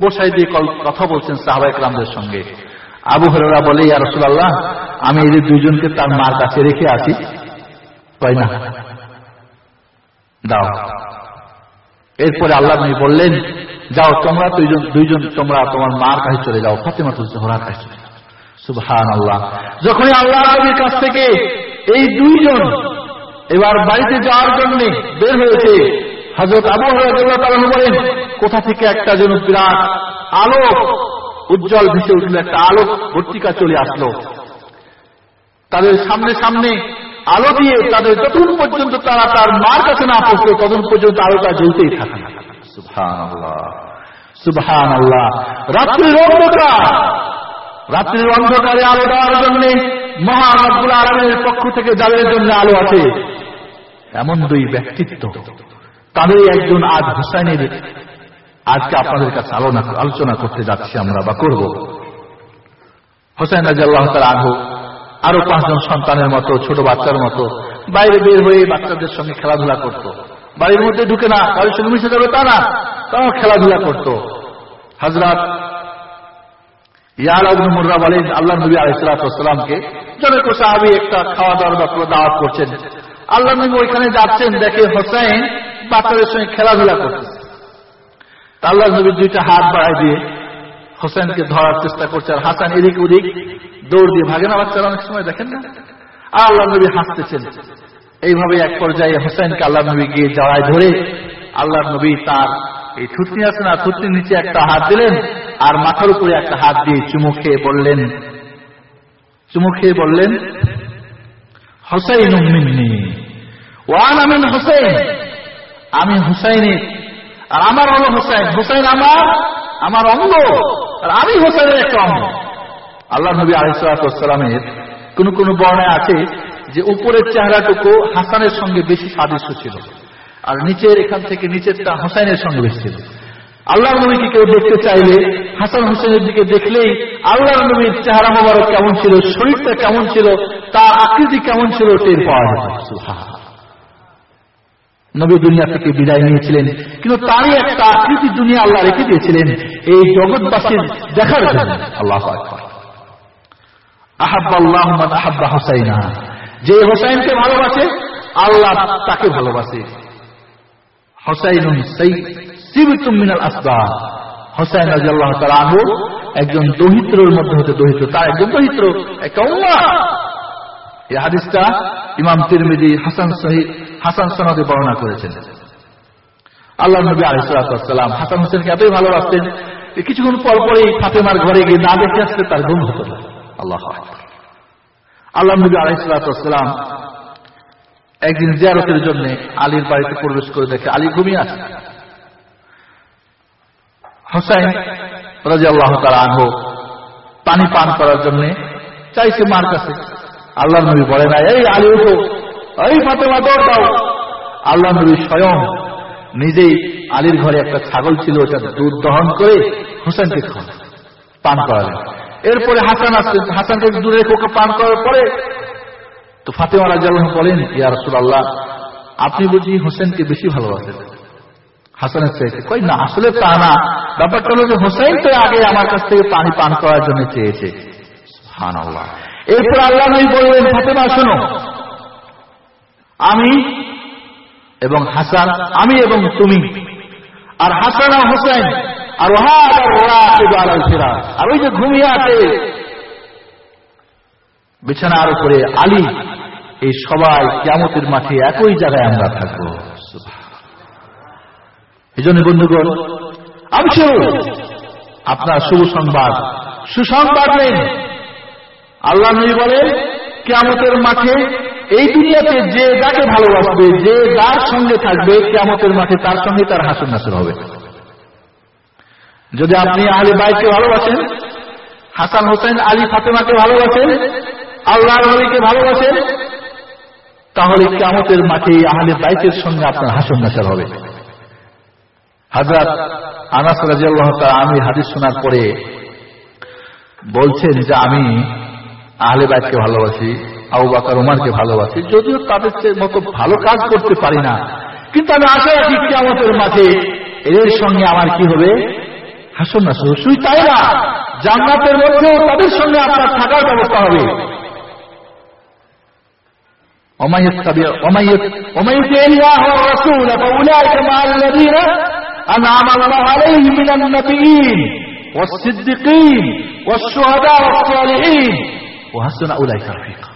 বসাই দিয়ে কথা বলছেন সাহবাইক রামদের সঙ্গে। আবু হরেরা বলে, ইয়া রসুল্লাহ আমি এই যে দুইজনকে তার মার কাছে রেখে আছি তাই না? দাও। এরপরে আল্লাহ নবী বললেন, যাও তোমরা দুইজন দুইজন তোমরা তোমার মার কাছে চলে যাও, ফাতেমা জোহরার কাছে চলে যাও। সুবহান আল্লাহ যখনই আল্লাহ নবীর কাছ থেকে এই দুইজন এবার বাড়িতে যাওয়ার জন্য বের হয়েছে হজরত আবু হরাহ বলেন, কোথা থেকে একটা যেন বিরাট আলো উজ্জ্বল ভেসে উঠল, একটা আলো ভর্তিকা চলে আসলো। তাদের সামনে সামনে আলো দিয়ে তাদের যতক্ষণ পর্যন্ত তারা তার মার কাছে না পৌঁছল ততক্ষণ পর্যন্ত আলোটা জ্বলতেই থাকে সুবহান আল্লাহ রাত্রির অন্ধকার। রাত্রির অন্ধকারে আলো দেওয়ার জন্য মহানবুল আলমের পক্ষ থেকে যাদের জন্য আলো আছে। এমন দুই ব্যক্তিত্ব। তাদের একজন আজ হুসাইনের। আজকে আপনাদের কাছে আলোচনা করতে যাচ্ছি আমরা বা করব। হোসেন রাজি আল্লাহ তার আহ আরও পাঁচজন সন্তানের মতো, ছোট বাচ্চার মতো, বাইরে বের হয়ে বাচ্চাদের সঙ্গে খেলাধুলা করত। বাড়ির মধ্যে ঢুকে না কারোর সঙ্গে মিশে যাবে তা না, তাও খেলাধুলা করত। হাজরাত ইয়াল আবু মুর্রা বলেন, আল্লাহ নবী আলাইসালামকে জনক সাহাবি একটা খাওয়া দাওয়ার ব্যাপারে দাওয়াত করছেন। আল্লাহ নবী ওইখানে যাচ্ছেন, দেখে হোসাইন বাচ্চাদের সঙ্গে খেলাধুলা করতেছে। আল্লাহ নবী দুইটা হাত বাড়াই দিয়ে হোসেনকে ধরার চেষ্টা করছে আর হাসান এদিক ওদিক দৌড় দিয়ে ভাগে না বাচ্চারা অনেক সময় দেখেন না? আর আল্লাহ নবী হাসতেছেন। এইভাবে এক পর্যায়ে হোসেনকে আল্লাহ নবী গিয়ে জড়ায় ধরে আল্লাহ নবী তার এই থুতনি আছে না, থুতনির নিচে একটা হাত দিলেন আর মাথার উপরে একটা হাত দিয়ে চুমু খেয়ে বললেন, চুমু খেয়ে বললেন হোসাইন ওয়ান হোসেন আমি হুসাইনের, আর আমার হলো হোসেন হোসেন আমার আমার অঙ্গ। আর আমি হোসেনের একটা অঙ্গ আল্লাহ নবী আলিসালামের কোন কোন বর্ণায় আছে যে উপরের চেহারাটুকু হাসানের সঙ্গে বেশি সাদৃশ্য ছিল আর নিচের এখান থেকে নিচেরটা হোসাইনের সঙ্গে বেশি ছিল। আল্লাহ নবীকে কেউ দেখতে চাইলে হাসান হোসেনের দিকে দেখলেই আল্লাহ নবীর চেহারা মোবারক কেমন ছিল, শরীরটা কেমন ছিল, তার আকৃতি কেমন ছিল টের পাওয়া যেত নবী দুনিয়া থেকে বিদায় নিয়েছিলেন। কিন্তু তারই একটা আকৃতি দুনিয়া আল্লাহ রেখে দিয়েছিলেন, এই জগৎবাসীর দেখার আল্লাহ আহাব্বাল্লাহ আহাব্বা হোসাইনা। যে হোসাইনকে ভালোবাসে, আল্লাহ তাকে ভালোবাসে। হোসাইনুন মিনাল হোসাইন রাজি আল্লাহ তালু একজন দহিত্রর মধ্যে হতে দহিত্র তার একজন দহিত্র একটা উম্মা এই হাদিসটা ইমাম তিরমিদি হাসান সহিদ হাসান সনদে বর্ণনা করেছেন। আল্লাহ নবী আলিসাল্লাম হাসান হোসেনকে এতই ভালোবাসতেন কিছুক্ষণ পর পরেই ফাতেমার ঘরে গিয়ে না দেখে আসতে তার ঘুম হতো আল্লাহ আল্লাহ নবী আলাইসালাম একদিন জিয়ারতের জন্য আলীর বাড়িতে প্রবেশ করে দেখে আলী ঘুমিয়ে আছে। হোসাইন রাজি আল্লাহ তার আহ পানি পান করার জন্য চাইছে মার কাছে। আল্লাহ নবী বলে না এই আলী, উঠো। এই ফাতেমা দৌড় দাও। আল্লাহ নবী স্বয়ং নিজেই আলীর ঘরে একটা ছাগল ছিল, ওটা দুধ দহন করে হোসেনকে খাওয়া পান করালেন। এরপরে হাসান আসছেন হাসানকে দূরে কোকে পান করার পরে তো ফাতেমা রাজিয়াল্লাহ বলেন, ইয়া রসুল আল্লাহ আপনি বুঝি হোসেনকে বেশি ভালোবাসেন? হাসানের চাইতে কই না, আসলে তা না। ব্যাপারটা হলো যে হোসেন তো আগে আমার কাছ থেকে পানি পান করার জন্য চেয়েছে। হান আল্লাহ এরপর আল্লাহ নবী বললেন, ফাতেমা, শোনো আমি এবং হাসান, আমি এবং তুমি। আর হাসান আর হোসেন আর আর ওরা আর ওই যে ঘুমিয়ে আছে বিছানার উপরে আলী, এই সবাই কেমতের মাঠে একই জায়গায় আমরা থাকব। এই জন্য বন্ধুগণ, আমি আপনার শুভ সংবাদ। সুসংবাদ নেন আল্লাহ নবী বলেন কেমতের মাঠে এই দুনিয়াতে যে যাকে ভালোবাসবে, যে যার সঙ্গে থাকবে কেমতের মাঠে তার সঙ্গে তার হাসন নাসর হবে। যদি আপনি আলী বাইকে ভালোবাসেন, হাসান হোসেন আলী ফাতেমাকে ভালোবাসেন আল্লাহ নবীকে ভালোবাসেন, তাহলে কেমতের মাঠে আহলে বাইকের সঙ্গে আপনার হাসন নাসর হবে। হাজরাত আনাস আমি হাদিস শোনার পরে বলছেন যে, আমি আহলে বাইককে ভালোবাসি। আবু বাকার উমারকে ভালোবাসি যদিও তাদের মতো ভালো কাজ করতে পারি না কিন্তু আমি আশা রাখি কেমতের মাঠে এদের সঙ্গে আমার কি হবে হাসন না শুধু তাই না জান্নাতের মধ্যেও তাদের সঙ্গে আপনার থাকার ব্যবস্থা হবে ومن يتبع ومن ومن يطع الله والرسول فاولئك مع الذين انعم الله عليهم من النبيين والصديقين والشهداء والصالحين وحسن اولئك رفيقا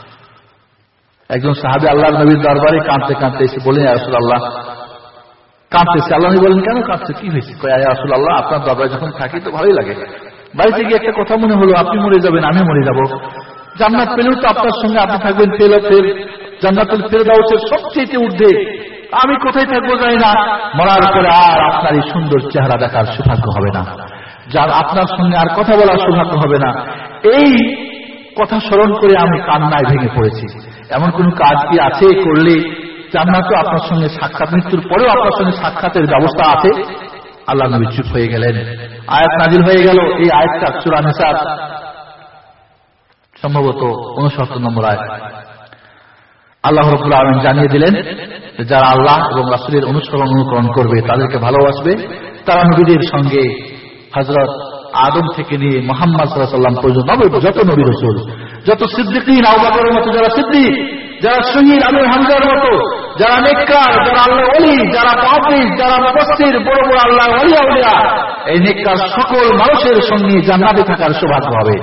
একজন সাহাবি আল্লাহ নবীর দরবারে কাঁদতে কাঁদতে এসে বলেন আসল আল্লাহ কাঁদতেছে, আল্লাহ নবী বলেন কেন কাঁদছে? কি হয়েছে? আসল আল্লাহ আপনার দরবারে যখন থাকি তো ভালোই লাগে। বাড়িতে গিয়ে একটা কথা মনে হলো, আপনি মরে যাবেন, আমি মরে যাব। জান্নাত পেলেও তো আপনার সঙ্গে আপনি থাকবেন, ফেল ফের জান্নাতুল ফেরদাউসের সবচেয়ে ঊর্ধ্বে। আমি কোথায় থাকব জানি না। মরার পরে আর আপনার এই সুন্দর চেহারা দেখার সৌভাগ্য হবে না। যার আপনার সঙ্গে আর কথা বলার সৌভাগ্য হবে না। এই কথা স্মরণ করে আমি কান্নায় ভেঙে পড়েছি। এমন কোন কাজ কি আছে করলে জান্নাত আপনার সঙ্গে সাক্ষাৎ, মৃত্যুর পরেও আপনার সঙ্গে সাক্ষাতের ব্যবস্থা আছে? আল্লাহ নবী চুপ হয়ে গেলেন। আয়াত নাজিল হয়ে গেল। এই আয়াতটা চূড়া নেশার সম্ভবত উনসত্তর নম্বর আয়াত। আল্লাহ রবুল আলম জানিয়ে দিলেন যারা আল্লাহ এবং রাসুলের অনুসরণ অনুকরণ করবে, তাদেরকে ভালোবাসবে। তারা নবীদের সঙ্গে হজরত আদম থেকে নিয়ে মোহাম্মদ সাল্লাম পর্যন্ত যত নবী রসুল, যত সিদ্দিকিন আউবাকরের মতো যারা সিদ্দিক, যারা শহীদ আলুর হামজার মতো, যারা নেককার, যারা আল্লাহ অলি যারা মহাফিজ, যারা মুফসির বড় বড় আল্লাহ অলি আউলিয়া, এই নেককার সকল মানুষের সঙ্গে জান্নাতে থাকার সৌভাগ্য হবে।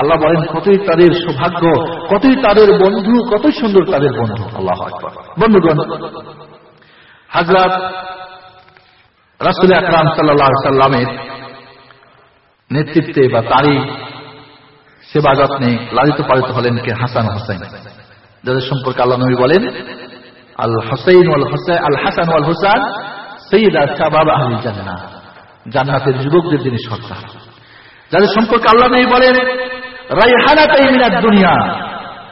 আল্লাহ বলেন, কতই তাদের সৌভাগ্য, কতই তাদের বন্ধু, কতই সুন্দর তাদের বন্ধু। আল্লাহ বন্ধুগণ, হাজরাত রাসুল আকরাম সাল্লাহ সাল্লামের নেতৃত্বে বা তারই সেবা যত্নে লালিত পালিত হলেন কে হাসান হোসেন। যাদের সম্পর্কে আল্লাহ নবী বলেন, আল হোসেন ওয়াল হোসেন আল হাসান ওয়াল হোসেন সঈদ শাহবাব আহলি জান্না জান্নাতের যুবকদের যিনি সর্দার। যাদের সম্পর্কে আল্লাহ নবী বলেন রাইহানা তাইমিনার দুনিয়া।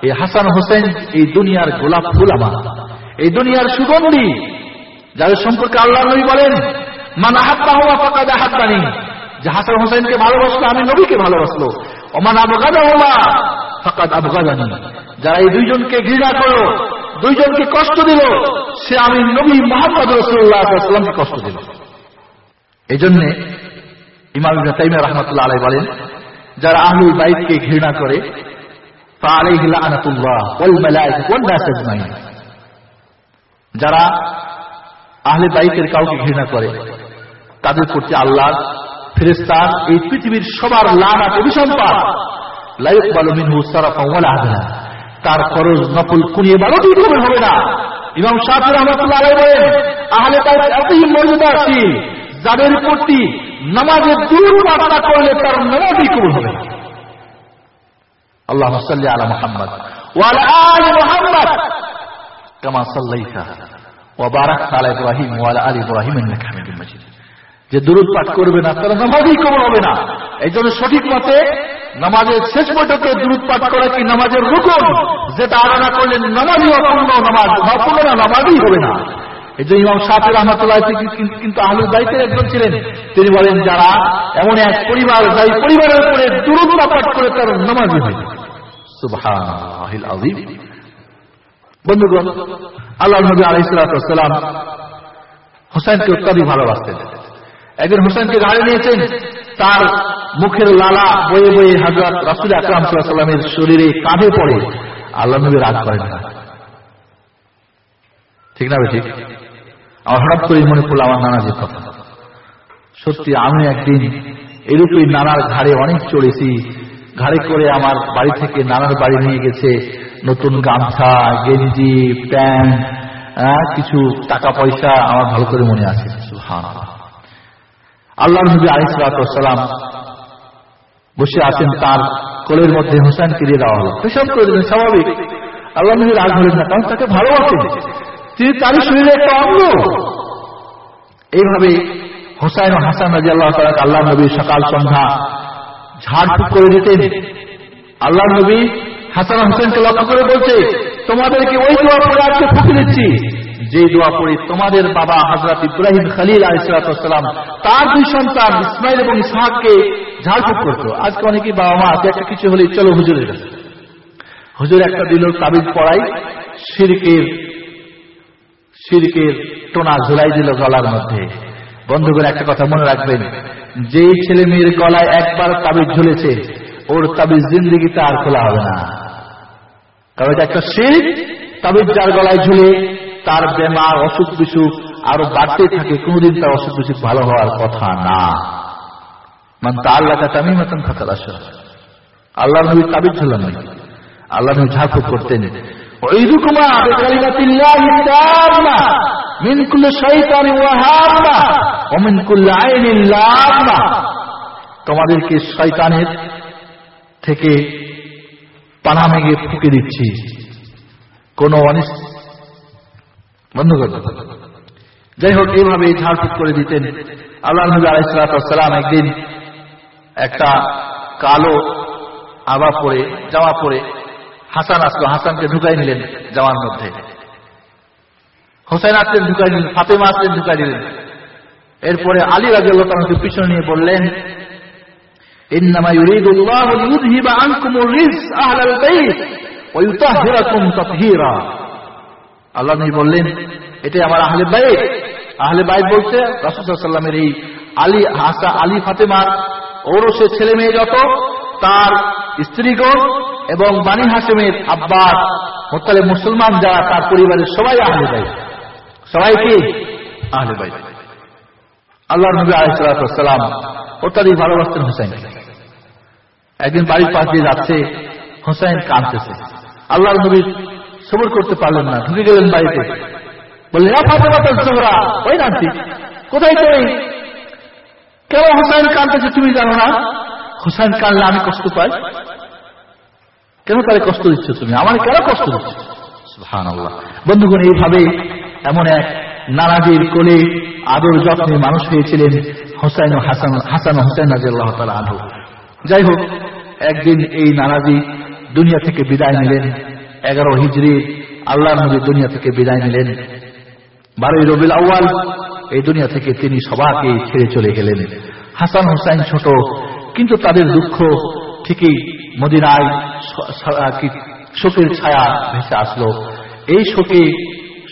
এই হাসান হোসেন এই দুনিয়ার গোলাপ ফুল আমার। এই দুনিয়ার সুগন্ধি। যাদের সম্পর্কে আল্লাহ নবী বলেন মান হোসেনকে ভালোবাসলো, আমি নবীকে ভালোবাসলো। অমান আবগাদানি। যারা এই দুইজনকে ঘৃণা করল দুইজনকে কষ্ট দিল, সে আমি নবী মোহাম্মদ রসুল্লাহামকে কষ্ট দিল। এই জন্যে ইমাম তাইমিয়া রহমতুল্লাহ আলাই বলেন, যারা আহলুল বাইককে ঘৃণা করে যারা আহলে বাইকের কাউকে ঘৃণা করে তাদের প্রতি আল্লাহ ফেরেস্তার এই পৃথিবীর সবার লানাত অভিসম্পাদ। লাইক বালমিন আদনা। তার খরচ নকল কুড়িয়ে বারোটি কবল হবে না। ইমাম শাহির রহমতুল্লাহ আহলে বাইক এতই যাদের প্রতি নামাজের দূর বার্তা করলে তার নামাজই কবুল হবে আল্লাহ সাল্লি আলা মোহাম্মদ ওয়ালা আলি মোহাম্মদ, কামা সাল্লাইতা ওয়া আলা ইব্রাহিম ওয়ালা আলি ইব্রাহিম ইন্নাকা হামিদুম মাজিদ। যে দুরুদ পাঠ করবে না তারা নামাজই কবুল হবে না। এই জন্য সঠিক মতে নামাজের শেষ বৈঠকে দূরত পাঠ করা কি নামাজের রুকন? যেটা না করলে নামাজই অপূর্ণ, নামাজ অপূর্ণ না, নামাজই হবে না। এই যে ইমাম শাহির রহমতুল্লাহ কিন্তু আহলুল বাইতের একজন ছিলেন। তিনি বলেন, যারা এমন এক পরিবার, যাই পরিবারের উপরে দূরতা পাঠ করে তার নামাজই হয় বন্ধুগণ আল্লাহ নবী আলাইহিস সালাম হোসেনকে অত্যাধিক ভালোবাসতেন। একদিন হোসেনকে গাড়ি নিয়েছেন তার মুখের লালা বয়ে বয়ে হাজরত রাসুল আকরাম সাল্লামের শরীরে কাঁধে পড়ে। আল্লাহ নবী রাগ করেন না। ঠিক না ঠিক আমার হঠাৎ করে মনে পড়ল আমার নানাজির কথা। সত্যি আমি একদিন এরূপে নানার ঘাড়ে অনেক চড়েছি। ঘাড়ে করে আমার বাড়ি থেকে নানার বাড়ি নিয়ে গেছে। নতুন গামছা গেঞ্জি প্যান্ট হ্যাঁ, কিছু টাকা পয়সা আমার ভালো করে মনে আছে। সুবহানাল্লাহ। আল্লাহ নবী আলিসালাম বসে আছেন তার কোলের মধ্যে হোসেনকে দিয়ে দেওয়া হলো। পেশাব করে স্বাভাবিক। আল্লাহ নবী রাগ হলেন না, কারণ তাকে ভালোবাসেন তিনি তারই শরীরে একটা অঙ্গ। এইভাবে হোসাইন হাসান রাজি আল্লাহ তালা আল্লাহ নবী সকাল সন্ধ্যা ঝাড়ফুঁক করে দিতেন। আল্লাহ নবী হাসান হোসেনকে লক্ষ্য করে বলছে, তোমাদেরকে ওই দোয়া পড়ে আজকে ফুঁকে দিচ্ছি। যে দোয়া পড়ে, তোমাদের বাবা হজরত ইব্রাহিম খালিল আলাইসালাম তার দুই সন্তান ইসমাইল এবং ইসহাককে ঝাড়ফুঁক করতো। আজকে অনেকেই বাবা মা আছে একটা কিছু হলে চলো হুজুরের কাছে। হুজুর একটা দিল, তাবিজ পড়াই, সিরকের সিরকের টোনা ঝুলাই দিল গলার মধ্যে। বন্ধুগণ, একটা কথা মনে রাখবেন, যেই ছেলে মেয়ের গলায় একবার তাবিজ ঝুলেছে, ওর তাবিজ জিন্দিগিতে আর খোলা হবে না। কারণ এটা একটা শির তাবিজ যার গলায় ঝুলে তার বেমার অসুখ বিসুখ আরো বাড়তে থাকে কোনদিন তার অসুখ বিসুখ ভালো হওয়ার কথা না মান তা আল্লাহ তামি মতন থাকার আসা আল্লাহ নবী তাবিজ ঝুলান নাই আল্লাহ নবী ঝাড়ফুঁক করতেন وعيدكما بكلمة الله التامة من كل شيطان وهامة ومن كل عين لامة তোমাদেরকে শয়তানের থেকে পানা মেঘে ফুকে দিচ্ছি কোন অনিষ্ট বন্ধ বন্ধুগণ যাই হোক, এইভাবে ঝাড়ফুঁক করে দিতেন। আল্লাহ নবী আলাইসালাম একদিন একটা কালো আবা পরে, জামা পরে হাসান আসলো। হাসানকে ঢুকাই নিলেন জামার মধ্যে। হোসেন আসলেন, ঢুকাই নিলেন। ফাতেমা আসলেন, ঢুকাই নিলেন। এরপরে আলী রাজকে পিছনে নিয়ে বললেন আল্লাহ আল্লাহ নবী বললেন, এটাই আমার আহলে বাইত। আহলে বাইত বলছে রাসুসাল্লামের এই আলী, হাসা আলী ফাতেমার ওরসে ছেলে মেয়ে যত, তার স্ত্রীগণ এবং বানী হাসেমের আব্বাস মোত্তালে মুসলমান যারা, তার পরিবারের সবাই আহলে বাইত। সবাই কি? আহলে বাইত। আল্লাহ নবী আলাইসালাম অত্যাধিক ভালোবাসতেন হোসেন একদিন বাড়ির পাশ দিয়ে যাচ্ছে হোসেন কাঁদতেছে। আল্লাহ নবী সবর করতে পারলেন না ঢুকে গেলেন বাড়িতে। বললেন জোহরা ওই কোথায় তুমি কেন হোসেন কাঁদতেছে তুমি জানো না হোসেন কানলে আমি কষ্ট পাই? কেন কষ্ট দিচ্ছ তুমি? আমার কেন কষ্ট দিচ্ছ? বন্ধুগণ এইভাবে এমন এক নানাজির কোলে আদর যত্নে মানুষ হয়েছিলেন হোসাইন হাসান হাসান হোসেন তালা আনহু। যাই হোক একদিন এই নানাজি দুনিয়া থেকে বিদায় নিলেন। এগারো হিজড়ি আল্লাহ নবী দুনিয়া থেকে বিদায় নিলেন। বারোই রবিল আউ্য়াল, এই দুনিয়া থেকে তিনি সবাকে ছেড়ে চলে গেলেন। হাসান হোসাইন ছোট, কিন্তু তাদের দুঃখ ঠিকই মদিনায় শোকের ছায়া ভেসে আসলো। এই শোকে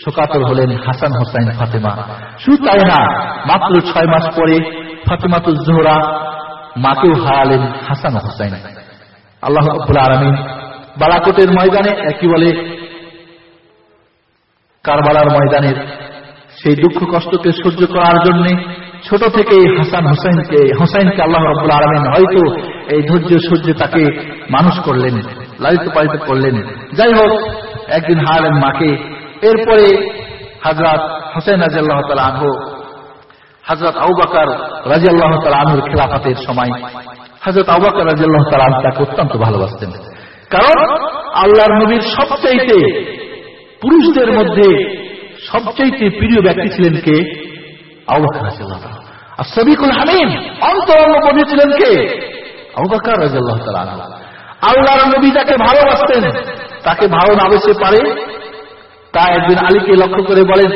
শোকাতর হলেন হাসান হোসাইন ফাতেমা। শুধু তাই না, মাত্র ছয় মাস পরে ফাতেমাতুল জোহরা মাকেও হারালেন হাসান হোসাইন। আল্লাহ আলমিন বালাকোটের ময়দানে, একই বলে কারবালার ময়দানের সেই দুঃখ কষ্টকে সহ্য করার জন্য ছোট থেকে হাসান হোসেনকে হোসাইনকে আল্লাহ রব্বুল আলমিন হয়তো এই ধৈর্য সহ্য তাকে মানুষ করলেন, লালিত পালিত করলেন। যাই হোক, একদিন হারালেন মাকে, এরপরে হাজরাত হোসেন রাজি আল্লাহ তালা আনহ, হাজরত আউবাকার রাজি আল্লাহ তালা আনহুর খেলাফাতের সময় হাজরত আউবাকার রাজি আল্লাহ তালা তাকে অত্যন্ত ভালোবাসতেন। কারণ আল্লাহর নবীর সবচাইতে পুরুষদের মধ্যে সবচাইতে প্রিয় ব্যক্তি ছিলেন কে? আর ছিলেন কে? আল্লাহর ভালোবাসতেন, তাকে পারে তা একদিন আলীকে লক্ষ্য করে বলেন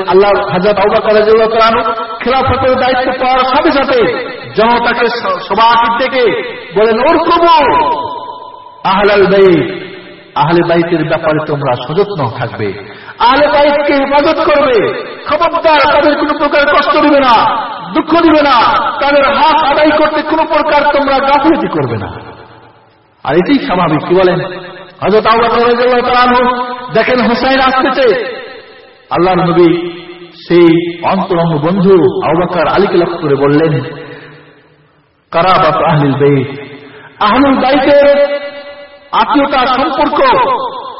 খেলাফতের দায়িত্ব পাওয়ার সাথে সাথে জনতাকে সবার থেকে বলেন, ওর কবু আহলাল বাইত। আহলে বাইতের ব্যাপারে তোমরা সযত্ন থাকবে। আহলে বাইতকে হেফাজত করবে। খবরদার তাদের কোনো প্রকার কষ্ট দিবে না, দুঃখ দিবে না। তাদের হাত আদায় করতে কোনো প্রকার তোমরা গাফিলতি করবে না। আর এটি স্বাভাবিক, কি বলেন? হজরত আল্লাহ দেখেন হোসাইন আসতেছে। আল্লাহ নবী সেই অন্তরঙ্গ বন্ধু আবাকার আলীকে লক্ষ্য করে বললেন, কারাবাত আহলিল বেইত। আহলুল বাইতের আত্মীয়তা সম্পর্ক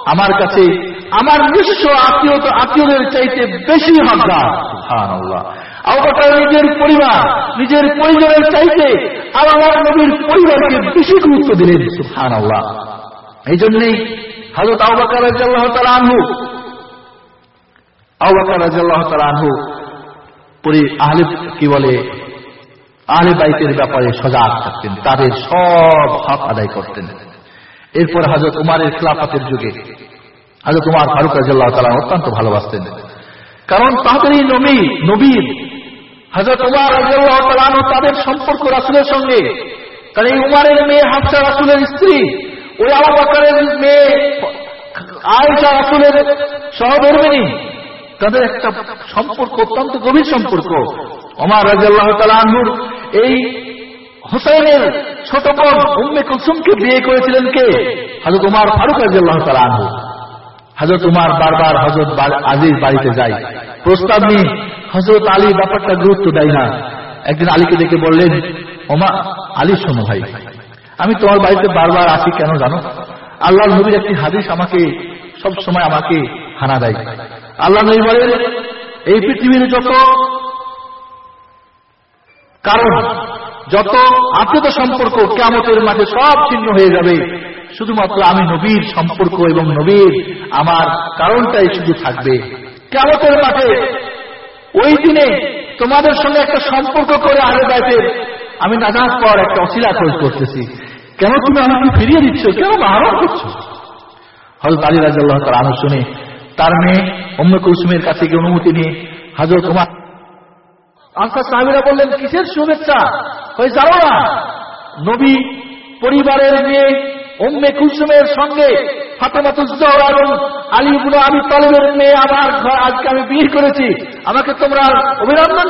আমার কাছে আমার নিজস্ব আত্মীয়তা আত্মীয়দের চাইতে বেশি হকদার নিজের পরিবার, নিজের পরিবারের চাইতে আর আমার নবীর পরিবারকে বেশি গুরুত্ব দিলেন, সুবহানাল্লাহ। এই জন্যই রাদিয়াল্লাহু তাআলা আনহু তাআলা আনহু পরি আহলে, কি বলে, আহলে বাইতের ব্যাপারে সজাগ থাকতেন, তাদের সব হক আদায় করতেন। এরপর হজরত উমারের খিলাফতের যুগে হজরত উমার ফারুক রাজিয়াল্লাহ তালা অত্যন্ত ভালোবাসতেন। কারণ তাদেরই নবী, নবীর হজরত উমার রাজিয়াল্লাহ তালানো তাদের সম্পর্ক রাসুলের সঙ্গে। কারণ এই উমারের মেয়ে হাফসা রাসুলের স্ত্রী, ওই আবু বকরের মেয়ে আয়েশা রাসুলের সহধর্মিনী, তাদের একটা সম্পর্ক, অত্যন্ত গভীর সম্পর্ক। ওমার রাজিয়াল্লাহ তালাহুর এই হোসেনের ছোট বোন উম্মে কুলসুমকে বিয়ে করেছিলেন কে? হজরত উমার ফারুক রাজিয়াল্লাহ তালাহু হজরত উমার বারবার হজরত আজিজ বাড়িতে যায়। প্রস্তাব নিয়ে হজরত আলী ব্যাপারটা গুরুত্ব দেয় না। একদিন আলীকে দেখে বললেন ওমা আলী শোনো ভাই, আমি তোমার বাড়িতে বারবার আসি কেন জানো? আল্লাহ নবীর একটি হাদিস আমাকে সব সময় আমাকে হানা দেয়। আল্লাহ নবী বলেন, এই পৃথিবীর যত কারণ যত আত্মীয়তা সম্পর্ক কেমতের মাঝে সব ছিন্ন হয়ে যাবে। শুধুমাত্র আমি নবীর সম্পর্ক এবং নবীর আমার কারণটাই শুধু থাকবে। কেমতের মাঠে ওই দিনে তোমাদের সঙ্গে একটা সম্পর্ক করে আগে বাইতের আমি নাজাজ পর একটা অশিলা খোঁজ করতেছি। কেন তুমি আমাকে ফিরিয়ে দিচ্ছ? কেন আহরণ করছ? হজরত আলী রাজাল্লাহ তার আনন্দ শুনে, তার মেয়ে অম্ম কৌসুমের কাছে গিয়ে অনুমতি নিয়ে হাজর তোমার আনসার সাহেবেরা বললেন, কিসের শুভেচ্ছা? হয়ে জানো না। নবী পরিবারের মেয়ে অম্মে কুলসুমের সঙ্গে ফাতেমাতুজ্জোহরা এবং আলী ইবনে আবি তালেবের মেয়ে আমার আজকে আমি বিয়ে করেছি। আমাকে তোমরা অভিনন্দন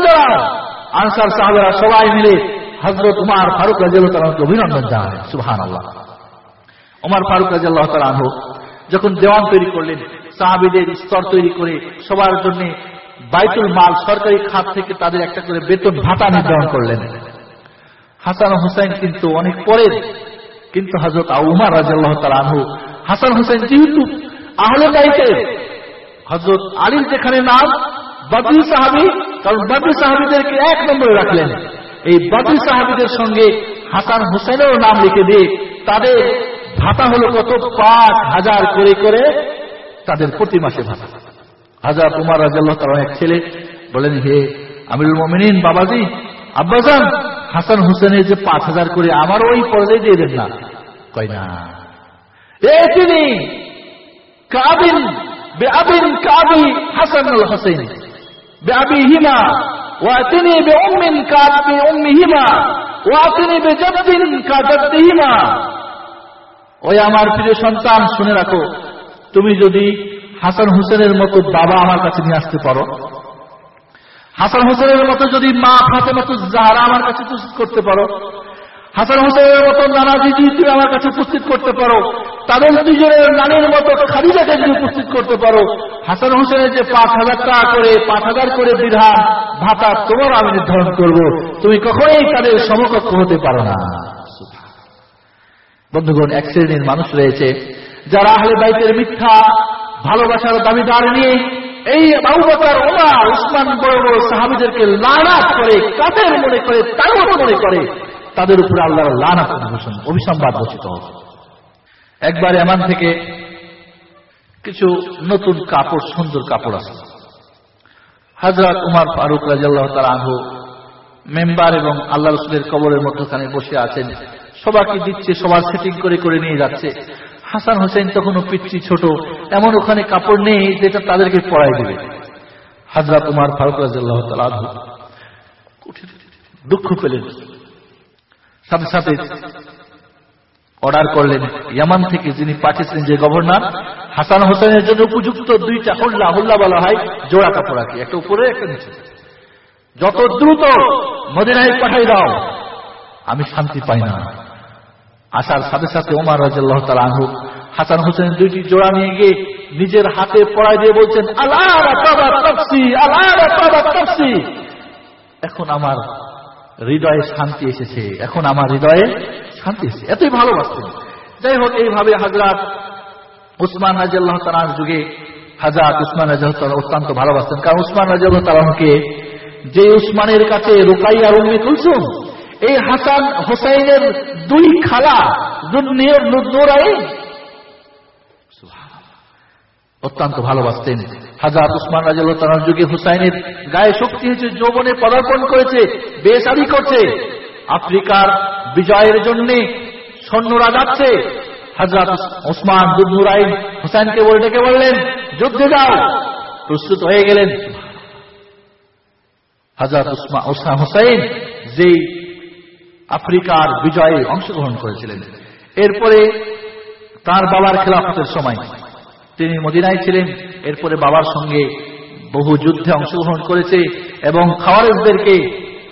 আনসার সবাই অভিনন্দন সুবহান আল্লাহ ফারুক যখন দেওয়ান তৈরি করলেন, সাহাবিদের স্তর তৈরি করে সবার জন্য বাইতুল মাল সরকারি খাত থেকে তাদের একটা করে বেতন ভাতা নির্ধারণ করলেন। হাসান হুসাইন কিন্তু অনেক পরের, কিন্তু হজরত উমার রাজাল্লাহ তালু হাসান হুসাইন যেহেতু আহলে বাইতের হজরত আলীর যেখানে নাম বদরি সাহাবি, কারণ বদরি সাহাবিদেরকে এক নম্বরে রাখলেন। এই বদরি সাহাবিদের সঙ্গে হাসান হুসাইনেরও নাম লিখে দিয়ে তাদের ভাতা হলো কত? পাঁচ হাজার করে করে তাদের প্রতি মাসে ভাতা। হাজার কুমার রাজাল্লাহ তার এক ছেলে বলেন, হে আমিরুল মমিনিন বাবাজি, আব্বাজান, হাসান হুসেনের যে পাঁচ হাজার করে আমার ওই পর্যায়ে দিয়ে দেন না। কয়, না। এ তিনি কাবিন বেআবিন কাবি হাসানুল হোসেন বেআবি হিমা ওয়াতিনি বে উম্মিন কাবি উম্মি হিমা ওয়াতিনি বে জাদ্দিন কাজাদ্দি হিমা ওই আমার প্রিয় সন্তান, শুনে রাখো, তুমি যদি হাসান হোসেনের মতো বাবা আমার কাছে নিয়ে আসতে পারো। হাসান হোসেনের মতো যদি মা ফাতে মতো যারা আমার কাছে উপস্থিত করতে পারো। হাসান হোসেনের মতো নানা দিদি তুমি আমার কাছে উপস্থিত করতে পারো। তাদের দুজনের নানির মতো খাদিজাকে যদি উপস্থিত করতে পারো। হাসান হোসেনের যে পাঁচ হাজার টাকা করে, পাঁচ হাজার করে বিধান ভাতা তোমার আমি নির্ধারণ করব। তুমি কখনোই তাদের সমকক্ষ হতে পারো না। বন্ধুগণ, এক শ্রেণির মানুষ রয়েছে, যারা আহলে বাইতের মিথ্যা ভালোবাসার দাবিদার নিয়ে এই বাবুবকার ওমা উসমান বড় বড় সাহাবিদেরকে লানাত করে কাদের মনে করে, তাগত মনে করে, তাদের উপরে আল্লাহর লানাত ঘোষণ অভিসম্বাদ হবে একবার এমন থেকে কিছু নতুন কাপড়, সুন্দর কাপড় আছে। হাজরত উমার ফারুক রাজিয়াল্লাহ তার আহ মেম্বার এবং আল্লাহ রসুলের কবরের মধ্যখানে বসে আছেন। সবাইকে দিচ্ছে, সবার সেটিং করে করে নিয়ে যাচ্ছে। হাসান হোসেন তখনও পিচ্ছি ছোট, এমন ওখানে কাপড় নেই যেটা তাদেরকে পড়াই দেবে। হাজরা উমার ফারুক রাজিয়াল্লাহ তালা দুঃখ পেলেন। সাথে সাথে অর্ডার করলেন, ইয়ামান থেকে যিনি পাঠিয়েছিলেন যে গভর্নর, হাসান হোসেনের জন্য উপযুক্ত দুইটা হল্লা হল্লা বলা হয়, জোড়া কাপড় রাখি একটা উপরে, একটা নিচে। যত দ্রুত মদিনায় পাঠাই দাও, আমি শান্তি পাই না। আসার সাথে সাথে ওমার রাজ্লাহ আনহু, হাসান হোসেন দুইটি জোড়া নিয়ে গিয়ে নিজের হাতে পড়ায় দিয়ে বলছেন এখন আমার হৃদয়ে শান্তি এসেছে, এখন আমার হৃদয়ে শান্তি এসেছে। এতই ভালোবাসতেন। যাই হোক, এইভাবে হাজরাত উসমান রাজিয়াল্লাহ তালার যুগে হাজার উসমান রাজিয়াল অত্যন্ত ভালোবাসতেন। কারণ উসমান রাজিয়াল্লাহ তালামকে যে উসমানের কাছে রুকাই আর উম্মি এই হাসান হোসাইনের দুই খালা নোরাই অত্যন্ত ভালোবাসতেন। হাজার উসমান তালার যুগে হুসাইনের গায়ে শক্তি হয়েছে, যৌবনে পদার্পণ করেছে বেসারি করছে। আফ্রিকার বিজয়ের জন্য সৈন্যরা যাচ্ছে। হাজরাত ওসমান দুবনুরাইন হুসাইনকে বলে ডেকে বললেন, যুদ্ধে যাও, প্রস্তুত হয়ে গেলেন। হাজরাত ওসমান হুসাইন যেই আফ্রিকার বিজয়ে অংশগ্রহণ করেছিলেন। এরপরে তার বাবার খেলাফতের সময় তিনি মদিনায় ছিলেন। এরপরে বাবার সঙ্গে বহু যুদ্ধে অংশগ্রহণ করেছে এবং খাওয়ারেজদেরকে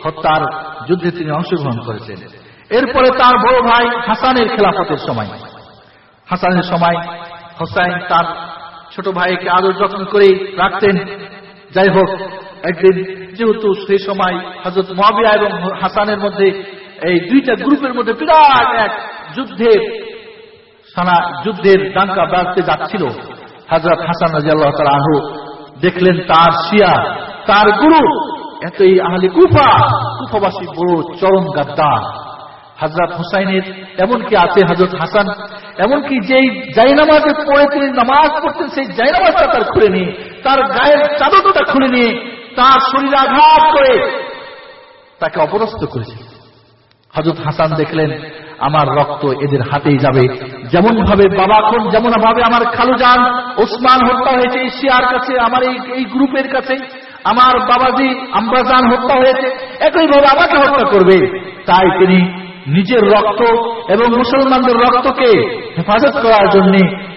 হত্যার যুদ্ধে তিনি অংশগ্রহণ করেছেন। এরপরে তার বড় ভাই হাসানের খেলাফতের সময়। হাসানের সময় হোসাইন তার ছোট ভাইকে আদর যত্ন করে রাখতেন। যাই হোক, একদিন যেহেতু সেই সময় হজরত মহাবিয়া এবং হাসানের মধ্যে দুইটা গ্রুপের মধ্যে বিরাট এক যুদ্ধের সানা যুদ্ধের ডাঙ্কা বাড়তে যাচ্ছিল। হজরত হাসান রাজিয়াল্লাহ তালা আহু দেখলেন তার শিয়া, তার গুরু এতই আহলি কুফা, কুফাবাসী বড় চরম গাদ্দার। হজরত হুসাইনের এমনকি আছে হাজরত হাসান, এমনকি যেই জাইনামাজে পড়ে তিনি নামাজ পড়তেন, সেই জাইনামাজটা তার খুলে নিয়ে তার গায়ের চাদরটা খুলে নিয়ে তার শরীরে আঘাত করে তাকে অপরস্ত করেছে হজরত হাসান দেখলেন, আমার রক্ত এদের হাতেই যাবে। যেমন ভাবে বাবা খুন যেমন ভাবে আমার খালু যান ওসমান হত্যা হয়েছে, এশিয়ার কাছে, আমার এই গ্রুপের কাছে, আমার বাবাজি আম্বাজান হত্যা হয়েছে, একইভাবে আমাকে হত্যা করবে। তাই তিনি নিজের রক্ত এবং মুসলমানদের রক্তকে হেফাজত করার জন্য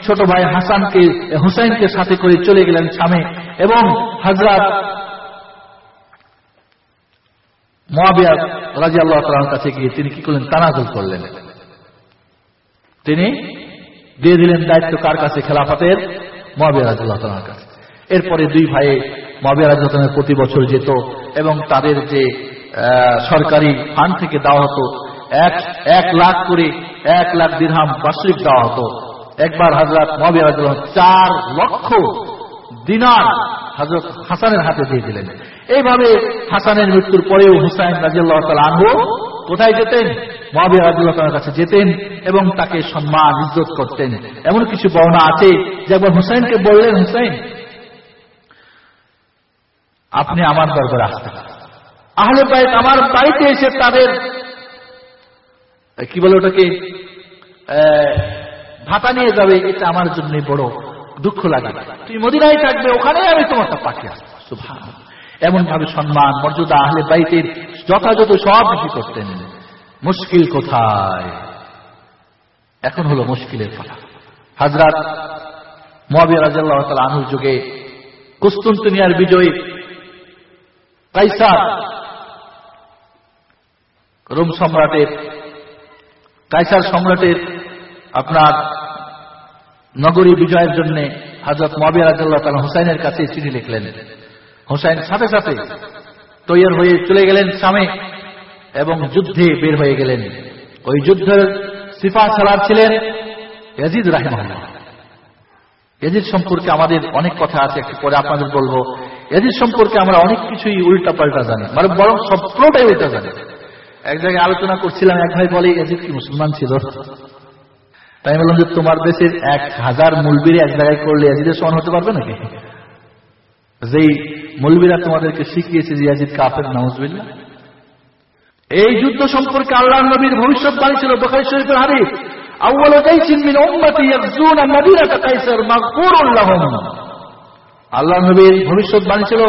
ছোট ভাই হাসানকে, হুসাইনকে সাথে করে চলে গেলেন সামে এবং হাজরাত মহাবিয়া রাজি আল্লাহ কাছে গিয়ে তিনি কি করলেন? তানাজল করলেন। তিনি দিয়ে দিলেন দায়িত্ব কার কাছে? খেলাফতের মহাবিয়া রাজি আল্লাহ কাছে। এরপরে দুই ভাই মহাবিয়া রাজি প্রতি বছর যেত এবং তাদের যে সরকারি ফান্ড থেকে দেওয়া হতো, এক এক লাখ করে এক লাখ দিরহাম বার্ষিক দেওয়া হতো। একবার হাজরত মহাবিয়া রাজি চার লক্ষ দিনার হজরত হাসানের হাতে দিয়ে দিলেন। এইভাবে হাসানের মৃত্যুর পরেও হুসাইন রাজিয়াল্লাহ আনহু কোথায় যেতেন? মহাবিয়া রাজুল্লাহ কাছে যেতেন এবং তাকে সম্মান, ইজ্জত করতেন। এমন কিছু বর্ণনা আছে যে একবার হুসাইনকে বললেন, হুসাইন, আপনি আমার দরবারে আসতেন আহলে বাইত আমার বাড়িতে এসে তাদের, কি বলে ওটাকে ভাতা নিয়ে যাবে, এটা আমার জন্য বড় দুঃখ লাগে। তুমি মদিনায় থাকবে ওখানে আমি তোমারটা পাঠিয়ে আসব। এমন ভাবে সম্মান, মর্যাদা আহলে বাইতের যথাযথ সব কিছু করতেন। মুশকিল কোথায়? এখন হলো মুশকিলের কথা হাজরাত মহাবীর রাজাল্লাহ আনুর যুগে কুস্তুন্তুনিয়ার বিজয়ী কাইসার রোম সম্রাটের কাইসার সম্রাটের আপনার নগরী বিজয়ের জন্য হজরত মহাবিয়া রাজাল্লাহ তালা হুসাইনের কাছে চিঠি লিখলেন। হুসাইন, সাথে সাথে। তৈয়ার হয়ে চলে গেলেন সামে এবং যুদ্ধে বের হয়ে গেলেন। ওই যুদ্ধের সিফা সালার ছিলেন ইয়াজিদ রাহিমহল্লা এজিদ সম্পর্কে আমাদের অনেক কথা আছে, একটু পরে আপনাদের বলব। এজিদ সম্পর্কে আমরা অনেক কিছুই উল্টা পাল্টা জানি মানে বরং সব পুরোটাই উল্টা জানি। এক জায়গায় আলোচনা করছিলাম, এক ভাই বলে এজিদ কি মুসলমান ছিল? তাই বললাম যে, তোমার দেশের এক হাজার মুলবির এক জায়গায় করলে এজিদের সমান হতে পারবে নাকি? যেই মুলবিরা তোমাদেরকে শিখিয়েছে যে ইয়াজিদ কাফের নাউজবিল্লা এই যুদ্ধ সম্পর্কে আল্লাহ নবীর ভবিষ্যৎবাণী ছিল বোখারি শরীফের লাহুম। আল্লাহ নবীর ভবিষ্যৎবাণী ছিল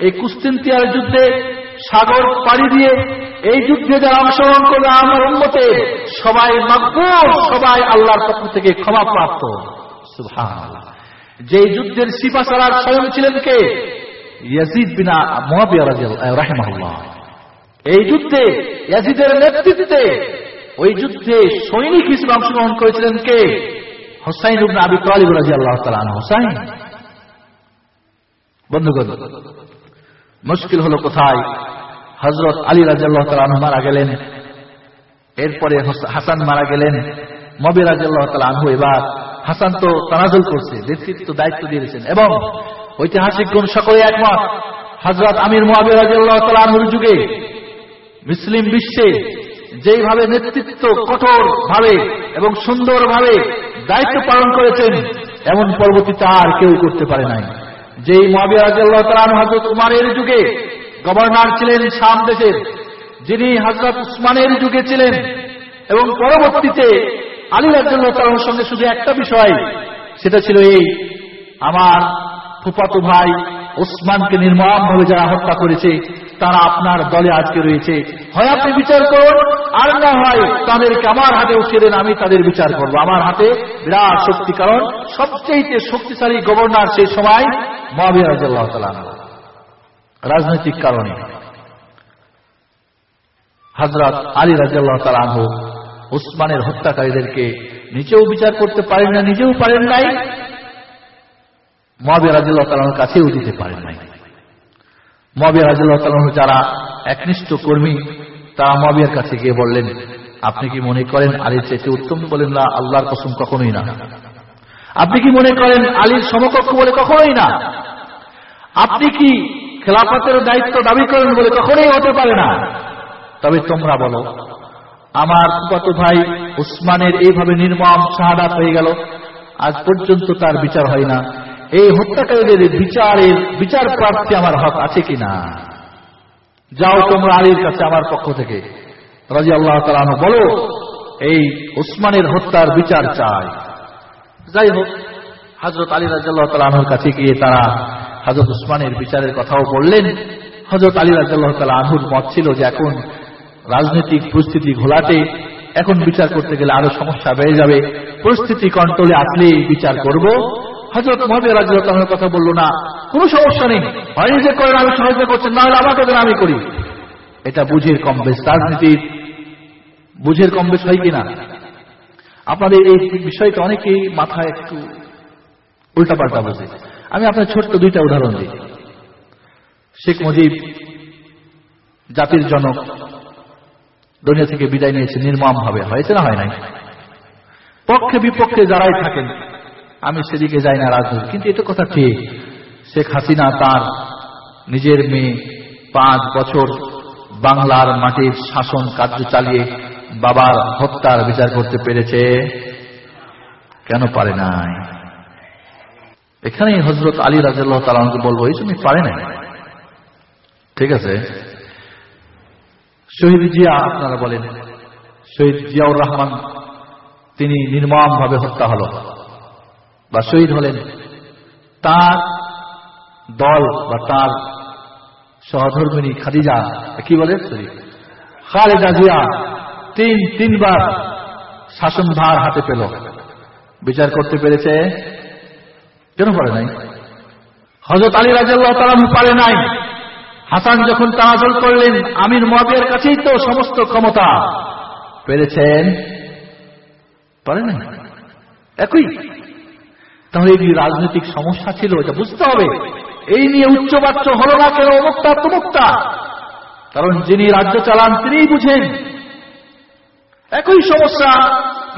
এই কুস্তিনতিয়ার যুদ্ধে সাগর পাড়ি দিয়ে এই যুদ্ধে যারা অংশগ্রহণ করবে আমার উন্মতে সবাই মাকবুল সবাই আল্লাহর পক্ষ থেকে ক্ষমা প্রাপ্ত। যে যুদ্ধের সিপা সালার স্বয়ং ছিলেন কে? এই যুদ্ধে, ইয়াজিদের নেতৃত্বে, ওই যুদ্ধে সৈনিক হিসেবে অংশগ্রহণ করেছিলেন কে? হোসাইন আবি তালিব রাজি আল্লাহ তালান হোসাইন। বন্ধুগণ, মুশকিল হলো কোথায়? হজরত আলী রাজিয়াল্লাহ তালান মারা গেলেন। এরপরে হাসান মারা গেলেন। মবির রাজিয়াল্লাহ তালা আনহু এবার হাসান তো তানাজুল করছে, নেতৃত্ব দায়িত্ব দিয়েছেন। এবং ঐতিহাসিক গুণ সকলে একমত। হজরত আমির মহাবির যুগে মুসলিম বিশ্বে যেইভাবে নেতৃত্ব কঠোর ভাবে এবং সুন্দর ভাবে দায়িত্ব পালন করেছেন, এমন পরবর্তীতে আর কেউ করতে পারে নাই। যেই মহাবির হজরত উমারের যুগে গভর্নর ছিলেন শাম দেশের, যিনি হজরত উসমানের যুগে ছিলেন এবং পরবর্তীতে আলী রাজ্লাহ তালার সঙ্গে শুধু একটা বিষয়, সেটা ছিল এই, আমার ফুপাতো ভাই ওসমানকে নির্মম ভাবে যারা হত্যা করেছে, তারা আপনার দলে আজকে রয়েছে। হয় আপনি বিচার করুন, আর না হয় তাদেরকে আমার হাতে উঠিয়ে দেন, আমি তাদের বিচার করব। আমার হাতে বিরাট শক্তি, কারণ সবচেয়ে শক্তিশালী গভর্নর সেই সময় তালা রাজনৈতিক কারণে হজরত আলী রাজ্লাহ তালাহ উসমানের হত্যাকারীদেরকে নিজেও বিচার করতে পারেন না, নিজেও পারেন নাই মহাবীর রাজিল্লাহ তালাহর কাছেও দিতে পারেন নাই। মহাবীর রাজিল্লাহ তালাহ যারা একনিষ্ঠ কর্মী, তারা মহাবিয়ার কাছে গিয়ে বললেন, আপনি কি মনে করেন আলীর চেয়ে উত্তম? বলেন, না, আল্লাহর কসম কখনোই না। আপনি কি মনে করেন আলীর সমকক্ষ বলে কখনোই না? আপনি কি খেলাফতের দায়িত্ব দাবি করেন বলে কখনোই হতে পারে না? তবে তোমরা বলো, আমার ফুপাতো ভাই উসমানের এইভাবে নির্মম শাহাদাত হয়ে গেল, আজ পর্যন্ত তার বিচার হয় না। এই হত্যাকারীদের বিচারের বিচার প্রার্থী আমার হক আছে কিনা? যাও তোমরা আলীর কাছে আমার পক্ষ থেকে। রাজি আল্লাহ তালানো বলো, এই উসমানের হত্যার বিচার চাই। যাই হোক হজরত আলী রাজিয়াল্লাহ তালানোর কাছে গিয়ে তারা হজরত উসমানের বিচারের কথাও বললেন। হজরত আলী তালা আনহুর মত ছিল যে এখন রাজনৈতিক পরিস্থিতি ঘোলাটে, এখন বিচার করতে গেলে আরও সমস্যা বেড়ে যাবে। পরিস্থিতি কন্ট্রোলে আসলেই বিচার করব। হজরত মহাবীর রাজিউল্লাহের কথা বলল না। কোনো সমস্যা নেই। হয় নিজে করেন আমি সহযোগিতা করছেন, না হলে আমাকে আমি করি। এটা বুঝের কম বেশ রাজনীতির বুঝের কম বেশ হয় কিনা? আপনাদের এই বিষয়টা অনেকেই মাথায় একটু উল্টাপাল্টা বোঝে। আমি আপনার ছোট্ট দুইটা উদাহরণ দিই। শেখ মুজিব জাতির জনক, দুনিয়া থেকে বিদায় নিয়েছে নির্মম ভাবে হয়েছে না, হয় নাই? পক্ষে বিপক্ষে যারাই থাকেন আমি সেদিকে যাই না রাজনীতি কিন্তু এটা কথা ঠিক। শেখ হাসিনা তার নিজের মেয়ে পাঁচ বছর বাংলার মাটির শাসন কার্য চালিয়ে বাবার হত্যার বিচার করতে পেরেছে। কেন পারে নাই? এখানেই হজরত আলী রাজাল্লাহ তালাকে বলব, এই তুমি পারে নাই? ঠিক আছে? শহীদ জিয়া আপনারা বলেন, শহীদ জিয়াউর রহমান, তিনি নির্মম ভাবে হত্যা হল। বা শহীদ হলেন। তার দল বা তার সহধর্মিনী খাদিজা, কি বলে? খালেদা জিয়া তিন, তিনবার শাসনভার হাতে পেল। বিচার করতে পেরেছে কেন পারে নাই? হজরত আলী রাজাল্লাহ পারে নাই। হাসান যখন তাহাজল করলেন, আমির মহাবিয়ার কাছেই তো সমস্ত ক্ষমতা। পেরেছেন? পারে নাই। একই। তাহলে এই রাজনৈতিক সমস্যা ছিল এটা বুঝতে হবে, এই নিয়ে উচ্চবাচ্য হল না কেন অমুক্তা তমুক্তা? কারণ যিনি রাজ্য চালান তিনিই বুঝেন। একই সমস্যা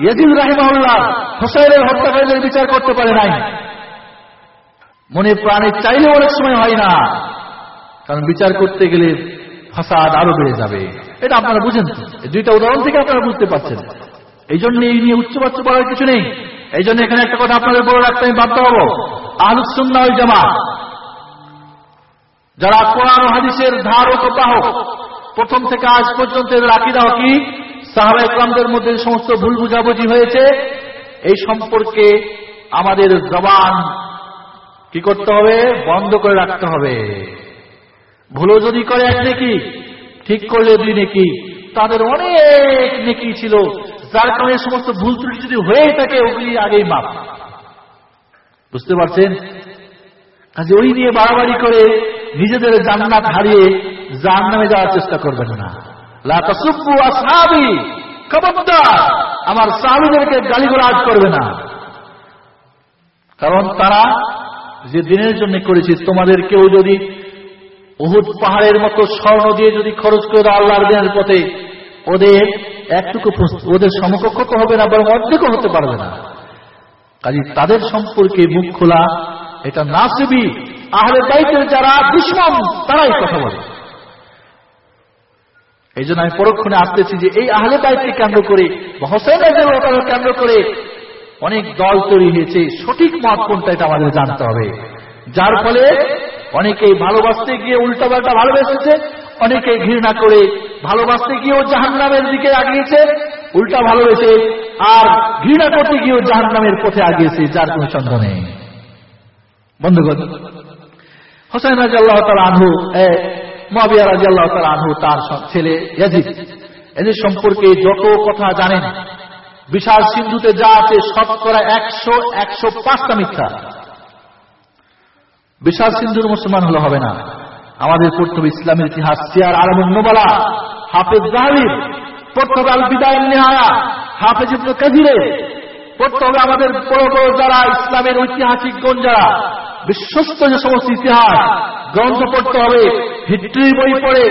ইয়াজিদ রাহিমাউল্লাহ হোসাইনের হত্যাকারীদের বিচার করতে পারে নাই। মনে প্রাণে চাইলে অনেক সময় হয় না। কারণ বিচার করতে গেলে ফাসাদ আরও বেড়ে যাবে। এটা আপনারা বুঝেন তো? দুইটা উদাহরণ থেকে আপনারা বুঝতে পারছেন। এই জন্য এই নিয়ে উচ্চবাচ্য বলার কিছু নেই। এই জন্য এখানে একটা কথা আপনাদের বলে রাখতে আমি বাধ্য হব। আহলুসুন্না ওই জামা যারা কোরআন হাদিসের ধারক ও বাহক, প্রথম থেকে আজ পর্যন্ত এদের আকিদা কি? সাহাবা ইকরামদের মধ্যে সমস্ত ভুল বুঝাবুঝি হয়েছে, এই সম্পর্কে আমাদের জবান কি করতে হবে? বন্ধ করে রাখতে হবে। ভুলও যদি করে এক নেকি, ঠিক করলে দুই নেকি। তাদের অনেক নেকি ছিল। যার কারণে সমস্ত ভুল ত্রুটি যদি হয়ে থাকে, ওগুলি আগেই মাপ বুঝতে পারছেন? কাজে ওই নিয়ে বাড়াবাড়ি করে নিজেদের জান্নাত হারিয়ে জান নামে যাওয়ার চেষ্টা করবেন না। খবরদার আমার করবে না। কারণ তারা যে দিনের জন্য করেছি, তোমাদের কেউ যদি উহুদ পাহাড়ের মতো স্বর্ণ দিয়ে যদি খরচ করে দাও আল্লাহর দিনের পথে, ওদের একটুকু ওদের সমকক্ষ তো হবে না, বরং অর্ধেকও হতে পারবে না। কাজে তাদের সম্পর্কে মুখ খোলা, এটা নাসিবি। আহলে বাইতের যারা দুশ্মন, তারাই কথা বলে। এই জন্য আমি পরক্ষণে আসতেছি যে এই আহলে বাইতকে কেন্দ্র করে হোসেন কেন্দ্র করে অনেক দল তৈরি হয়েছে। সঠিক মত কোনটা এটা আমাদের জানতে হবে। যার ফলে অনেকেই ভালোবাসতে গিয়ে উল্টাপাল্টা ভালোবেসেছে অনেকে ঘৃণা করে ভালোবাসতে গিয়েও জাহান নামের দিকে আগিয়েছে, উল্টা ভালোবেসে, আর ঘৃণা করতে গিয়েও জাহান নামের পথে আগিয়েছে, যার কোন সন্দেহ নেই। বন্ধুগণ, হোসেন রাজি আল্লাহ তালা আনহু মহাবিয়া রাজি আল্লাহ তালা আনহু, তার ছেলে ইয়াজিদ, এদের সম্পর্কে যত কথা জানেন, বিশাল সিন্ধুতে যা আছে শতকরা একশো একশো পাঁচটা মিথ্যা। বিশাল সিন্ধুর মুসলমান হলে হবে না। আমাদের পড়তে হবে ইসলামের ইতিহাস, সিয়ার আলম নোবালা, হাফেজ জাহাবির পড়তে হবে আল বিদায় নেহায়া, হাফেজ কাজিরে পড়তে হবে আমাদের বড় বড় যারা ইসলামের ঐতিহাসিক গণ যারা, বিশ্বস্ত যে সমস্ত ইতিহাস, গ্রন্থ পড়তে হবে হিস্ট্রি বই পড়ে,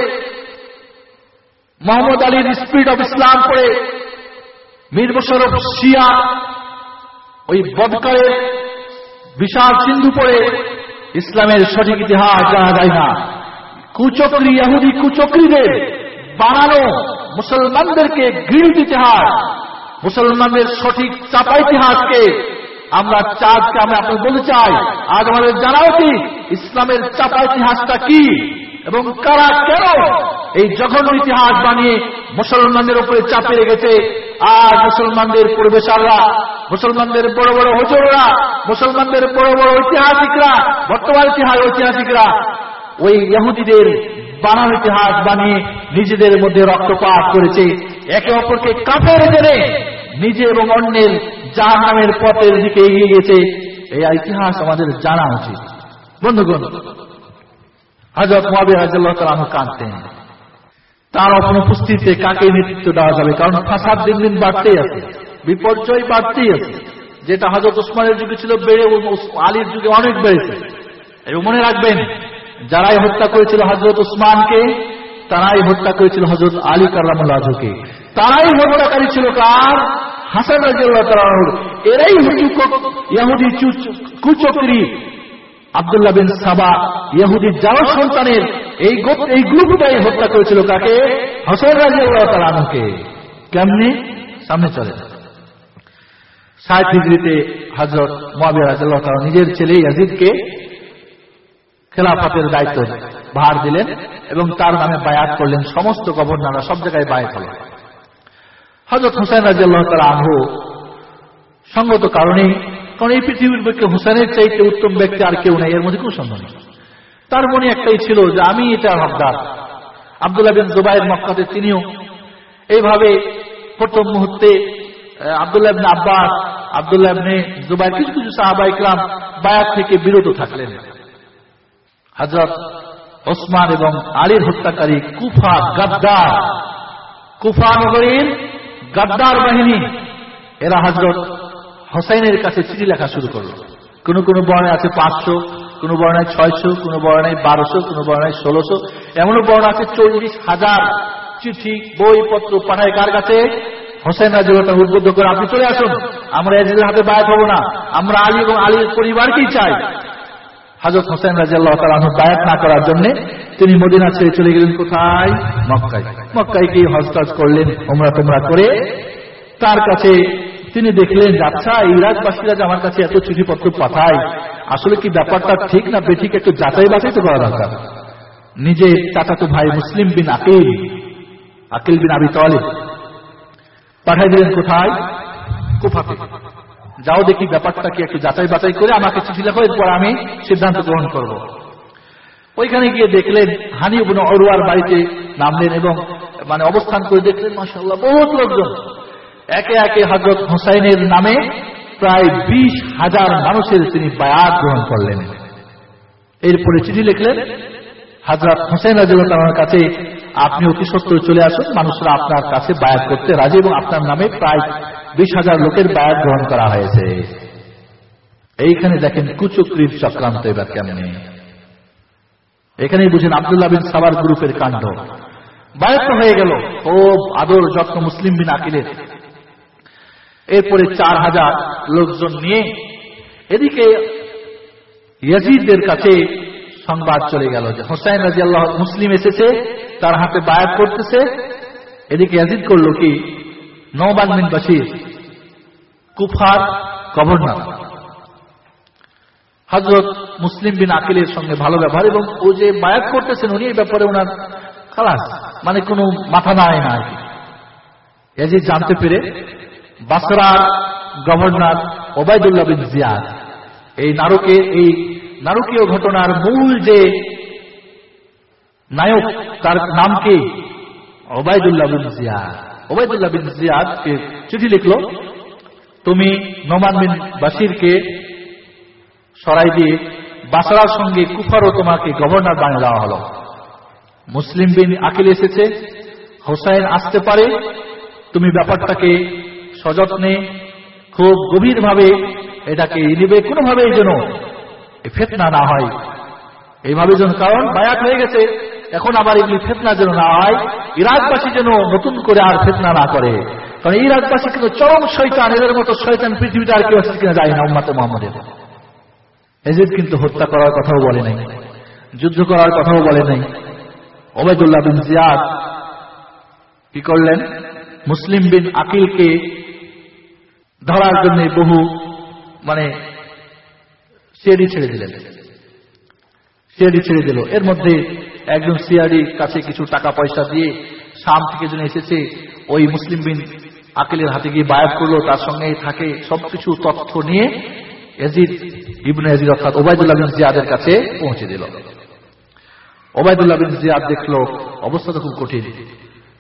মোহাম্মদ আলীর স্পিড অফ ইসলাম পড়ে, মীর মোশারফ শিয়া, ওই বদকারের বিশাল সিন্ধু পড়ে, ইসলামের সঠিক ইতিহাস জানা যায় না। কুচক্রি ইহুদি কুচক্রীদের বানানো মুসলমানদেরকে ঘৃণিত ইতিহাস মুসলমানদের সঠিক চাপা ইতিহাসকে আমরা চাঁদকে আমরা আপনাকে বলতে চাই, আজ আমাদের জানা উচিত ইসলামের চাপা ইতিহাসটা কি এবং কারা কেন এই জঘন্য ইতিহাস বানিয়ে মুসলমানদের উপরে চাপে রেখেছে। আর মুসলমানদের পরিবেশাররা মুসলমানদের বড় বড় হজররা, মুসলমানদের বড় বড় ঐতিহাসিকরা, বর্তমান ইতিহাস ঐতিহাসিকরা ওই ইহুদিদের বানান ইতিহাস বানিয়ে নিজেদের মধ্যে রক্তপাত করেছে। একে অপরকে কাপের জেনে নিজে এবং অন্যের জাহান নামের পথের দিকে এগিয়ে গেছে। এই ইতিহাস আমাদের জানা উচিত। বন্ধুগণ হজরত মহাবী হাজাল্লাহ কাঁদতেন। তার অনুপস্থিতিতে কাকে নেতৃত্ব দেওয়া যাবে? কারণ ফাসাদ দিন দিন বাড়তেই আছে, বিপর্যয় বাড়তেই আছে। যেটা হজরত ওসমানের যুগে ছিল, বেড়ে আলীর যুগে অনেক বেড়েছে। এবং মনে রাখবেন যারাই হত্যা করেছিল হজরত উসমানকে, তারাই হত্যা করেছিল হজরত আলী কার্লামুল্লাহকে তারাই হত্যাকারী ছিল কার? হাসান এরাই আবদুল্লাহ বিন সাবা যাওয়ার সন্তানের, এই এই গ্রুপটাই হত্যা করেছিল কাকে? হসেন রাজিউল্লাহ কেমনি? সামনে চলে ষাট হিজড়িতে হজরত মহাবিয়া রাজিউল্লাহ তালা নিজের ছেলে ইয়াজিদকে খেলাফতের দায়িত্ব ভার দিলেন এবং তার নামে বায়াত করলেন, সমস্ত গভর্নররা সব জায়গায় বায়াত হল হজরত হুসাইন রাজিয়াল্লাহ তালা সঙ্গত কারণে কারণ এই পৃথিবীর পক্ষে হুসাইনের চাইতে উত্তম ব্যক্তি আর কেউ নেই, এর মধ্যে কোনো সন্দেহ নেই। তার মনে একটাই ছিল যে আমি এটা হকদার। আবদুল্লাহ বিন জুবাইর মক্কাতে তিনিও এইভাবে প্রথম মুহূর্তে আবদুল্লাহ আব্বাস, আবদুল্লাহ জুবাইর কিছু কিছু সাহাবা ইকরাম বায়াত থেকে বিরত থাকলেন। হজরত ওসমান এবং আলীর হত্যাকারী কুফা গাদ্দার। কুফা নগরীর গাদ্দার বাহিনী। এরা হজরত হোসাইনের কাছে চিঠি লেখা শুরু করল। কোন কোন বর্ণায় আছে পাঁচশো, কোন বর্ণায় ছয়শো, কোন বর্ণায় বারোশো, কোন বর্ণায় ষোলোশো, এমনও বর্ণা আছে চল্লিশ হাজার চিঠি, বইপত্র পাঠায় কার কাছে? হোসেন রাজিউল্লাহ উদ্বুদ্ধ করে, আপনি চলে আসুন, আমরা এজিদের হাতে বায়াত হব না। আমরা আলী এবং আলীর পরিবারকেই চাই। হাজরত হোসেন রাজিয়াল্লাহ তালাহ বায়াত না করার জন্য তিনি মদিনা ছেড়ে চলে গেলেন কোথায়? মক্কায়। মক্কায় গিয়ে হজটাজ করলেন ওমরা তোমরা করে তার কাছে তিনি দেখলেন আচ্ছা ইরাকবাসীরা যে আমার কাছে এত চিঠিপত্র পাঠায়, আসলে কি ব্যাপারটা ঠিক না বেঠিক একটু যাচাই বাছাই তো করা দরকার? নিজে চাচাতো ভাই মুসলিম বিন আকিল আকিল বিন আবি তলে পাঠাই দিলেন কোথায়? কুফাতে। যাও দেখি ব্যাপারটা কি, একটু যাচাই বাছাই করে আমাকে চিঠি লেখো, এরপর আমি সিদ্ধান্ত গ্রহণ করব। ওইখানে গিয়ে দেখলেন হানি বোন অরুয়ার বাড়িতে নামলেন এবং মানে অবস্থান করে দেখলেন মাসাল্লাহ বহুত লোকজন একে একে হজরত হোসাইনের নামে প্রায় বিশ হাজার মানুষের তিনি বায়াত গ্রহণ করলেন এরপরে চিঠি লিখলেন হাজরত হোসেন রাজিউল্লাহর কাছে আপনি অতি সত্য চলে আসুন, মানুষরা আপনার কাছে বায়াত করতে রাজি এবং আপনার নামে প্রায় বিশ হাজার লোকের বায়াত গ্রহণ করা হয়েছে। এইখানে দেখেন কুচক্রির চক্রান্ত এবার কেমন। এখানেই বুঝেন আবদুল্লাহ বিন সাবার গ্রুপের কাণ্ড। বায়াত হয়ে গেল। ও আদর যত্ন মুসলিম বিন আকিলের। এরপরে চার হাজার লোকজন নিয়ে এদিকে ইয়াজিদের কাছে সংবাদ চলে গেল যে হোসাইন রাজি আল্লাহ মুসলিম এসেছে, তার হাতে বায়াত করতেছে। এদিকে ইয়াজিদ করল কি? নৌবান বিন বাসির কুফার গভর্নর। হজরত মুসলিম বিন আকিলের সঙ্গে ভালো ব্যবহার এবং ও যে বায়াত করতেছেন উনি এই ব্যাপারে ওনার খালাস মানে কোনো মাথা নাই না আর কি জানতে পেরে বাসরার গভর্নর ওবায়দুল্লাহ বিন জিয়াদ, এই নারকে, এই নারকীয় ঘটনার মূল যে নায়ক, তার নাম কি? ওবায়দুল্লাহ বিন জিয়াদ। ওবায়দুল্লাহ বিন জিয়াদকে চিঠি লিখলো, তুমি নোমান বিন বাসিরকে সরাই দিয়ে বাসরার সঙ্গে কুফারও তোমাকে গভর্নর বানিয়ে দেওয়া হলো। মুসলিম বিন আকিল এসেছে, হোসাইন আসতে পারে, তুমি ব্যাপারটাকে সযত্নে খুব গভীরভাবে এটাকে নিবে, কোনোভাবেই যেন ফেতনা না হয়। এইভাবে যেন কারণ বায়াত হয়ে গেছে। এখন আবার এগুলি ফেতনা যেন না হয়, ইরাকবাসী যেন নতুন করে আর ফেতনা না করে। কারণ ইরাকবাসী কিন্তু চরম শৈতান এদের মতো শৈতান পৃথিবীতে আর কেউ আছে কিনা যায় না, উম্মাতে মোহাম্মদের। এজিদ কিন্তু হত্যা করার কথাও বলে নাই, যুদ্ধ করার কথাও বলে নাই। ওবায়দুল্লাহ বিন জিয়াদ কি করলেন? মুসলিম বিন আকিলকে ধরার জন্য বহু মানে সিআডি ছেড়ে দিলেন। সিআডি ছেড়ে দিল। এর মধ্যে একজন সিআডি কাছে কিছু টাকা পয়সা দিয়ে শাম থেকে যেন এসেছে, ওই মুসলিম বিন আকিলের হাতে গিয়ে বায়াত করল, তার সঙ্গে থাকে সবকিছু তথ্য নিয়ে এজিদ ইবনে এজিদ অর্থাৎ ওবায়দুল্লাহ বিন জিয়াদের কাছে পৌঁছে দিল। ওবায়দুল্লাহ বিন জিয়াদ দেখল, অবস্থা তো খুব কঠিন।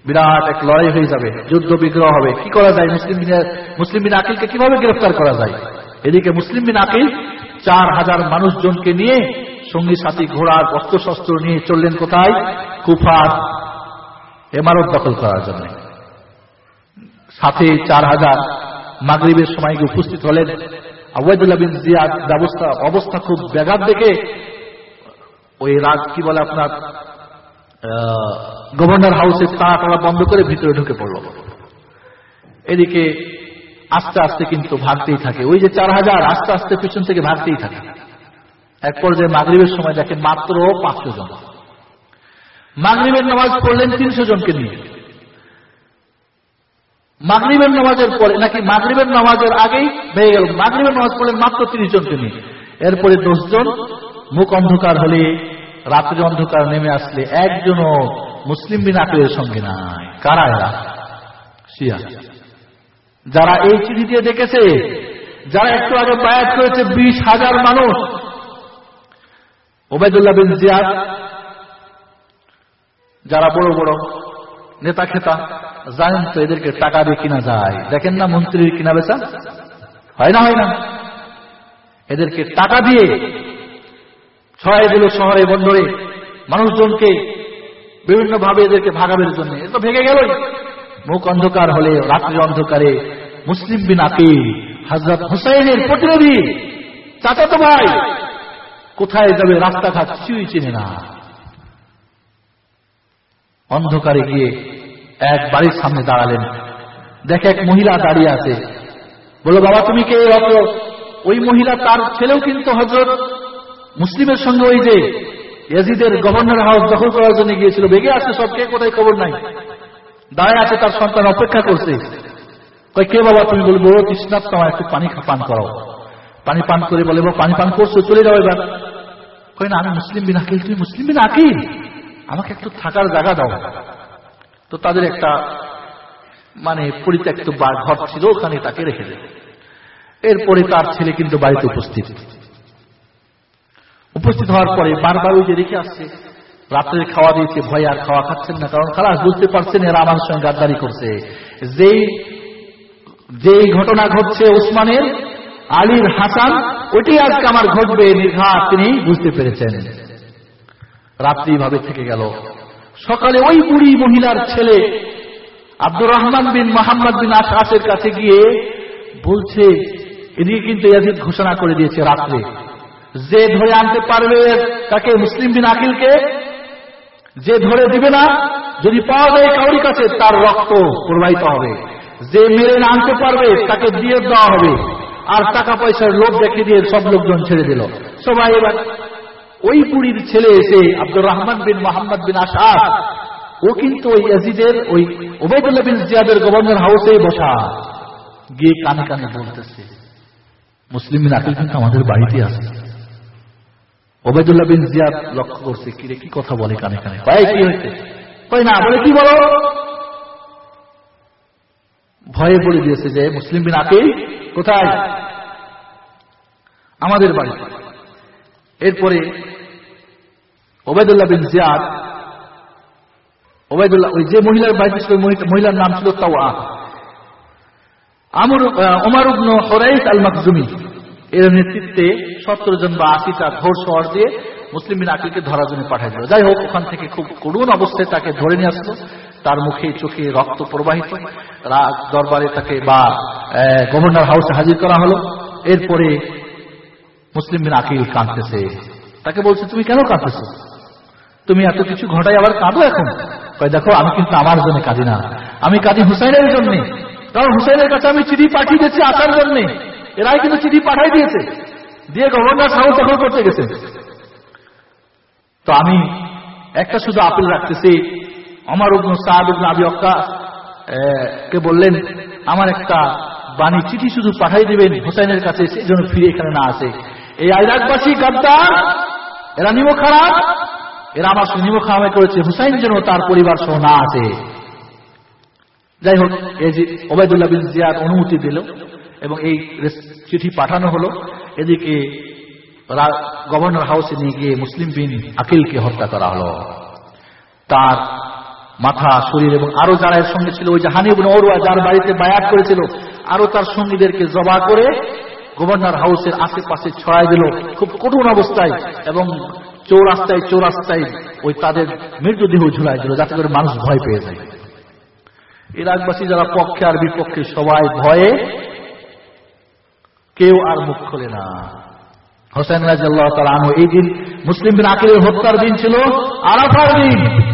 বিরাট এক লড়াই হয়ে যাবে, যুদ্ধ বিগ্রহ হবে, কি করা যায়? মুসলিম মুসলিম বিন আকিলকে কীভাবে গ্রেফতার করা যায়? এদিকে মুসলিম বিন আকিল চার হাজার মানুষজনকে নিয়ে সঙ্গী সাথী ঘোড়ার অস্ত্রশস্ত্র নিয়ে চললেন কোথায়? কুফার এমারত দখল করার জন্য। সাথে চার হাজার মাগরীবের সময় উপস্থিত হলেন। আবুদুল্লাহ বিন ব্যবস্থা, অবস্থা খুব ব্যাঘাত দেখে ওই রাজ কি বলে আপনার গভর্নর হাউসের তাড়া তাড়া বন্ধ করে ভিতরে ঢুকে পড়ল। এদিকে আস্তে আস্তে কিন্তু ভাগতেই থাকে। ওই যে চার হাজার আস্তে আস্তে পিছন থেকে ভাগতেই থাকে। এক পর্যায়ে মাগরীবের সময় দেখে মাত্র পাঁচশো জন। মাগরীবের নামাজ পড়লেন তিনশো জনকে নিয়ে। মাগরীবের নামাজের পরে, নাকি মাগরীবের নামাজের আগেই ভেঙে গেল? মাগরীবের নামাজ পড়লেন মাত্র তিরিশ জনকে নিয়ে। এরপরে দশজন মুখ অন্ধকার হলে, রাত্রি অন্ধকার নেমে আসলে একজনও মুসলিম বিন আকিলের সঙ্গে নাই। কারা এরা? শিয়া। যারা এই চিঠি দিয়ে দেখেছে, যারা একটু আগে বায়াত করেছে, বিশ হাজার মানুষ। ওবায়দুল্লাহ বিন জিয়াদ, যারা বড় বড় নেতা খেতা জানেন তো এদেরকে টাকা দিয়ে কিনা যায়। দেখেন না মন্ত্রীর কিনা বেচা? হয় না হয় না। এদেরকে টাকা দিয়ে ছড়াই দিল শহরে, বন্দরে, মানুষজনকে বিভিন্ন ভাবে এদেরকে ভাগাবের জন্য। এ তো ভেঙে গেল মুখ অন্ধকার হলে, রাত্রি অন্ধকারে মুসলিম বিন আকিল হজরত হুসাইনের প্রতিনিধি, চাচাতো ভাই কোথায় যাবে রাস্তাঘাট কিছুই চিনে না। অন্ধকারে গিয়ে এক বাড়ির সামনে দাঁড়ালেন। দেখে এক মহিলা দাঁড়িয়ে আছে। বলো বাবা, তুমি কে? অত ওই মহিলা তার ছেলেও কিন্তু হজরত মুসলিমের সঙ্গে ওই যে ইয়াজিদের গভর্নর হাউস দখল করার জন্য গিয়েছিল। বেগে আছে সব, কে কোথায় খবর নাই। দাঁড়ায় আছে তার সন্তান, অপেক্ষা করছে। কে বাবা? তুমি বলব তৃষ্ণাপ তোমার একটু পানি পান করাও। পানি পান করে বলে পানি পান করছ, চলে যাও এবার। কয়, না, আমি মুসলিম বিন আকিল, তুমি মুসলিম বিন আকিল। আমাকে একটু থাকার জায়গা দাও। তো তাদের একটা মানে পরিত্যক্ত ঘর ছিল, ওখানে তাকে রেখে দেয়। এরপরে তার ছেলে কিন্তু বাড়িতে উপস্থিত। উপস্থিত হওয়ার পরে বারবার ওই যে রেখে আসছে রাত্রে খাওয়া দিয়েছে, ভয় আর খাওয়া খাচ্ছেন না, কারণ খালাস বুঝতে পারছেন এরা আমার সঙ্গে গাদ্দারি করছে। যেই যেই ঘটনা ঘটছে উসমানের আলীর হাসান ওটি আজকে আমার ঘটবে নির্ঘাত তিনি বুঝতে পেরেছেন। রাত্রি ভাবে থেকে গেল। সকালে ওই বুড়ি মহিলার ছেলে আব্দুর রহমান বিন মোহাম্মদ বিন আশাসের কাছে গিয়ে বলছে, এদিকে কিন্তু ইয়াজিদ ঘোষণা করে দিয়েছে রাত্রে। যে ধরে আনতে পারবে তাকে মুসলিম বিন আকিলকে, যে ধরে দিবে না, যদি পাওয়া যায় কাউরি কাছে, তার রক্ত প্রবাহিত হবে। যে মেরে আনতে পারবে, তাকে দিয়ে দেওয়া হবে। আর টাকা পয়সার লোভ দেখে দিয়ে সব লোকজন ছেড়ে দিল। সবাই এবার ওই বুড়ির ছেলে এসে আব্দুর রহমান বিন মোহাম্মদ বিন আসাদ ও কিন্তু ওই ইয়াজিদের, ওই ওবায়দুল্লাহ বিন জিয়াদের গভর্নর হাউসেই বসা। গিয়ে কানে কানে বলতেছে মুসলিম বিন আকিল কিন্তু আমাদের বাড়িতে আছে। ওবায়দুল্লাহ বিন জিয়াদ লক্ষ্য করছে, কিরে, কি কথা বলে কানে কানে? কয়, কি হয়েছে? কয় না, বলে কি বলো? ভয়ে বলে দিয়েছে যে, মুসলিম বিন আকিল কোথায়? আমাদের বাড়ি। এরপরে ওবায়দুল্লাহ বিন জিয়াদ, ওবায়দুল্লাহ, ওই যে মহিলার বাড়িতে ছিল মহিলার নাম ছিল তাওয়া। আমর ওমার হরাইস আল মাকজুমি এর নেতৃত্বে সত্তর জন বা আশিটা ঘোর শহর দিয়ে মুসলিম বিন আকিলকে ধরার জন্য পাঠাই দিল যাই হোক, ওখান থেকে খুব করুণ অবস্থায় তাকে ধরে নিয়ে আসলো। তার মুখে চোখে রক্ত প্রবাহিত। রাজ দরবারে তাকে বা গভর্নর হাউসে হাজির করা হলো। এরপরে মুসলিম বিন আকিল কাঁদতেছে। তাকে বলছে, তুমি কেন কাঁদতেছো? তুমি এত কিছু ঘটাই আবার কাঁদো এখন? দেখো, আমি কিন্তু আমার জন্য কাঁদি না। আমি কাঁদি হুসাইনের জন্য। কারণ হুসাইনের কাছে আমি চিঠি পাঠিয়ে দিয়েছি আসার জন্য। এরাই কিন্তু চিঠি পাঠাই দিয়েছে। দিয়ে গভর্নর সাহস দখল করতে গেছে। তো আমি একটা শুধু আপিল রাখতেছি। আমার উগ্ন সাদ আবি অক্কা কে বললেন, আমার একটা বাণী, চিঠি শুধু পাঠাই দিবেন হোসাইনের কাছে সেই জন্য ফিরে এখানে না আসে। এই আইরাকবাসী গাদ্দার, এরা নিমো খারাপ, এরা আমার নিমো খারাপ করেছে, হুসাইন যেন তার পরিবার সহ না আসে। যাই হোক এই যে ওবায়দুল্লাহ বিন জিয়াদ অনুমতি দিল এবং এই চিঠি পাঠানো হলো। এদিকে গভর্নর হাউসে নিয়ে গিয়ে মুসলিম বিন আকিলকে হত্যা করা হলো। তার মাথা, শরীর এবং আরও যারা এর সঙ্গে ছিল, ওই যে অরুয়া যার বাড়িতে বায়াত করেছিল, আরও তার সঙ্গীদেরকে জবা করে গভর্নর হাউসের আশেপাশে ছড়াই দিল খুব কঠিন অবস্থায় এবং চৌরাস্তায় চৌরাস্তায় ওই তাদের মৃতদেহ ঝুলাই দিল যাতে করে মানুষ ভয় পেয়ে যায়। ইরাকবাসী যারা পক্ষে আর বিপক্ষে সবাই ভয়ে কেউ আর মুখ খোলে না। হোসেন রাজিয়াল্লাহ তাআলা আনহু এই দিন মুসলিম আকিলের হত্যার দিন ছিল আরাফার দিন।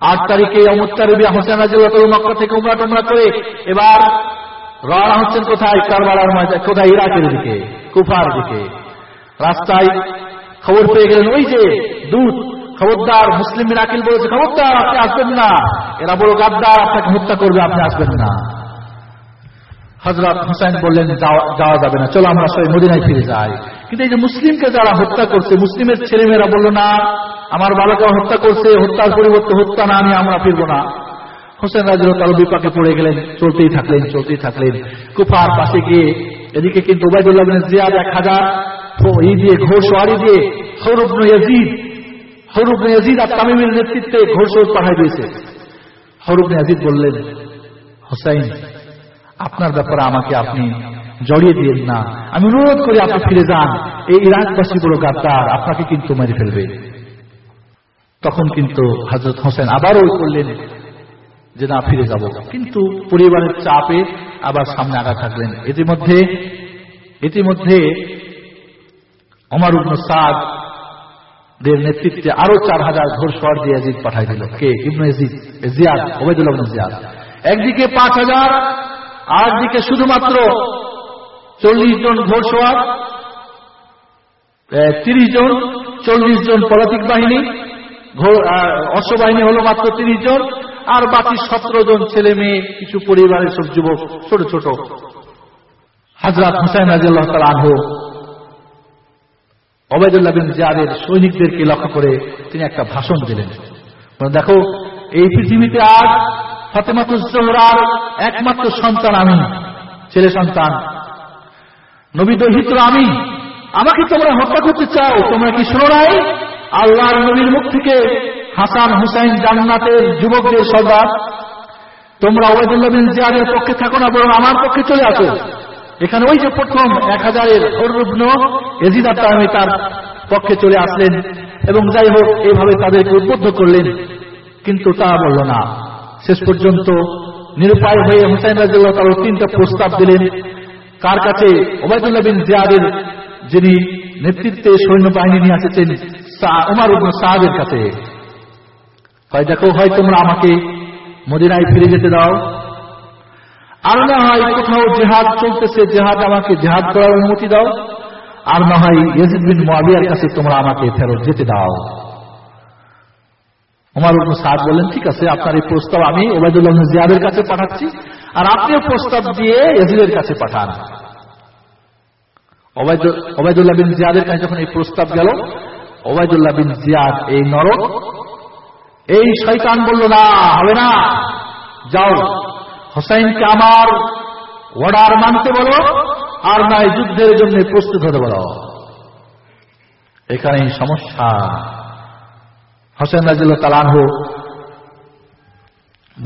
আট তারিখে অমুত্তারবিয়া হোসেন মক্কা থেকে উমরা টমরা করে। এবার রওনা হচ্ছেন কোথায়? কারবালার ময়দান, কোথায়? ইরাকের দিকে, কুফার দিকে। রাস্তায় খবর পেয়ে গেলেন, ওই যে দূত, খবরদার মুসলিম আকিল বলেছে, খবরদার, আপনি আসবেন না। এরা বড় গাদ্দার আপনাকে হত্যা করবে, আপনি আসবেন না। হজরত হুসাইন বললেন যাওয়া যাবে না, চলো আমরা সবাই মদিনায় ফিরে যাই। কিন্তু এই যে মুসলিমকে যারা হত্যা করছে, মুসলিমের ছেলেমেয়েরা বলল, না আমার বালকা হত্যা করছে, হত্যার পরিবর্তে হত্যা না আমি আমরা ফিরবো না। হোসেন রাজুল তার বিপাকে পড়ে গেলেন, চলতেই থাকলেন চলতেই থাকলেন। কুফার পাশে গিয়ে, এদিকে কিন্তু জিয়াদ এক হাজার ই দিয়ে ঘোর সোয়ারি দিয়ে, হরুব ইয়াজিদ হরুব ইয়াজিদ আর তামিমের নেতৃত্বে সৌদ পাঠাই দিয়েছে। হরুব ইয়াজিদ বললেন হোসাইন আপনার ব্যাপারে আমাকে আপনি জড়িয়ে দিয়েন না। আমি অনুরোধ করি আপনি ফিরে যান। এই ইরাকবাসী বড় গাদ্দার আপনাকে কিন্তু মেরে ফেলবে। তখন কিন্তু হজরত হোসেন আবারও করলেন যে না, ফিরে যাব। কিন্তু পরিবারের চাপে আবার সামনে আগা থাকলেন ইতিমধ্যে ইতিমধ্যে অমর সাদ নেতৃত্বে আরও চার হাজার ঘোরসওয়ার দিয়ে পাঠাই দিল। কে? ইবনু জিয়াদ, ওবায়দুল্লাহ জিয়াদ। একদিকে পাঁচ হাজার আর একদিকে শুধুমাত্র চল্লিশ জন ঘোরসওয়ার তিরিশ জন, চল্লিশ জন পলাতিক বাহিনী অশ্ববাহিনী হলো মাত্র তিরিশ জন, আর বাকি সতেরো জন ছেলে মেয়ে, কিছু পরিবারের সব যুবক, ছোট ছোট। হাজরাত হুসাইন আনহু অবেদুল্লাহ বিন জিয়াদের সৈনিকদেরকে লক্ষ্য করে তিনি একটা ভাষণ দিলেন। দেখো, এই পৃথিবীতে আর ফাতেমাতুজ জোহরার একমাত্র সন্তান আমি, ছেলে সন্তান। নবী দহিত্র আমি। আমাকে তোমরা হত্যা করতে চাও, তোমরা কি শোনো নাই? আল্লাহর নবীর মুখ থেকে হাসান হুসাইন জান্নাতের যুবকদের সর্দার, তোমরা ওবায়দুল্লাহ বিন জিয়াদের পক্ষে থাকো না, বরং আমার পক্ষে চলে আসো। এখানে ওই যে প্রথম এক হাজারের অরুগ্ন এজিদ আমি তার পক্ষে চলে আসলেন এবং যাই হোক এইভাবে তাদেরকে উদ্বুদ্ধ করলেন, কিন্তু তারা বলল না। শেষ পর্যন্ত নিরুপায় হয়ে হুসাইন রাজিল্লাহ তার তিনটা প্রস্তাব দিলেন। কার কাছে? ওবায়দুল্লাহ বিন জিয়াদের, যিনি নেতৃত্বে সৈন্যবাহিনী নিয়ে এসেছেন সা- উমার উবন সাহাবের কাছে। হয় দেখো, হয় তোমরা আমাকে মদিনায় ফিরে যেতে দাও। আর না হয় কোথাও জেহাদ চলতেছে, জেহাদ আমাকে জেহাদ করার অনুমতি দাও। আর না হয় মুয়াবিয়ার কাছে তোমরা আমাকে ফেরত যেতে দাও। ওমর ইবনে সাদ বললেন, ঠিক আছে, আপনার এই প্রস্তাব আমি ওবায়দুল্লাহ জিয়াদের কাছে পাঠাচ্ছি, আর আপনিও প্রস্তাব দিয়ে ইয়াজিদের কাছে পাঠান। ওবায়দুল- ওবায়দুল্লাহ বিন জিয়াদের কাছে যখন এই প্রস্তাব গেল ওবায়দুল্লাহ বিন জিয়াদ, এই নরক, এই শয়তান বলল, না, হবে না। যাও, হোসাইনকে আমার অর্ডার মানতে বলো, আর নয় যুদ্ধের জন্য প্রস্তুত হতে বলো। এখানেই সমস্যা। হোসেন রাজিল্লা তালানহ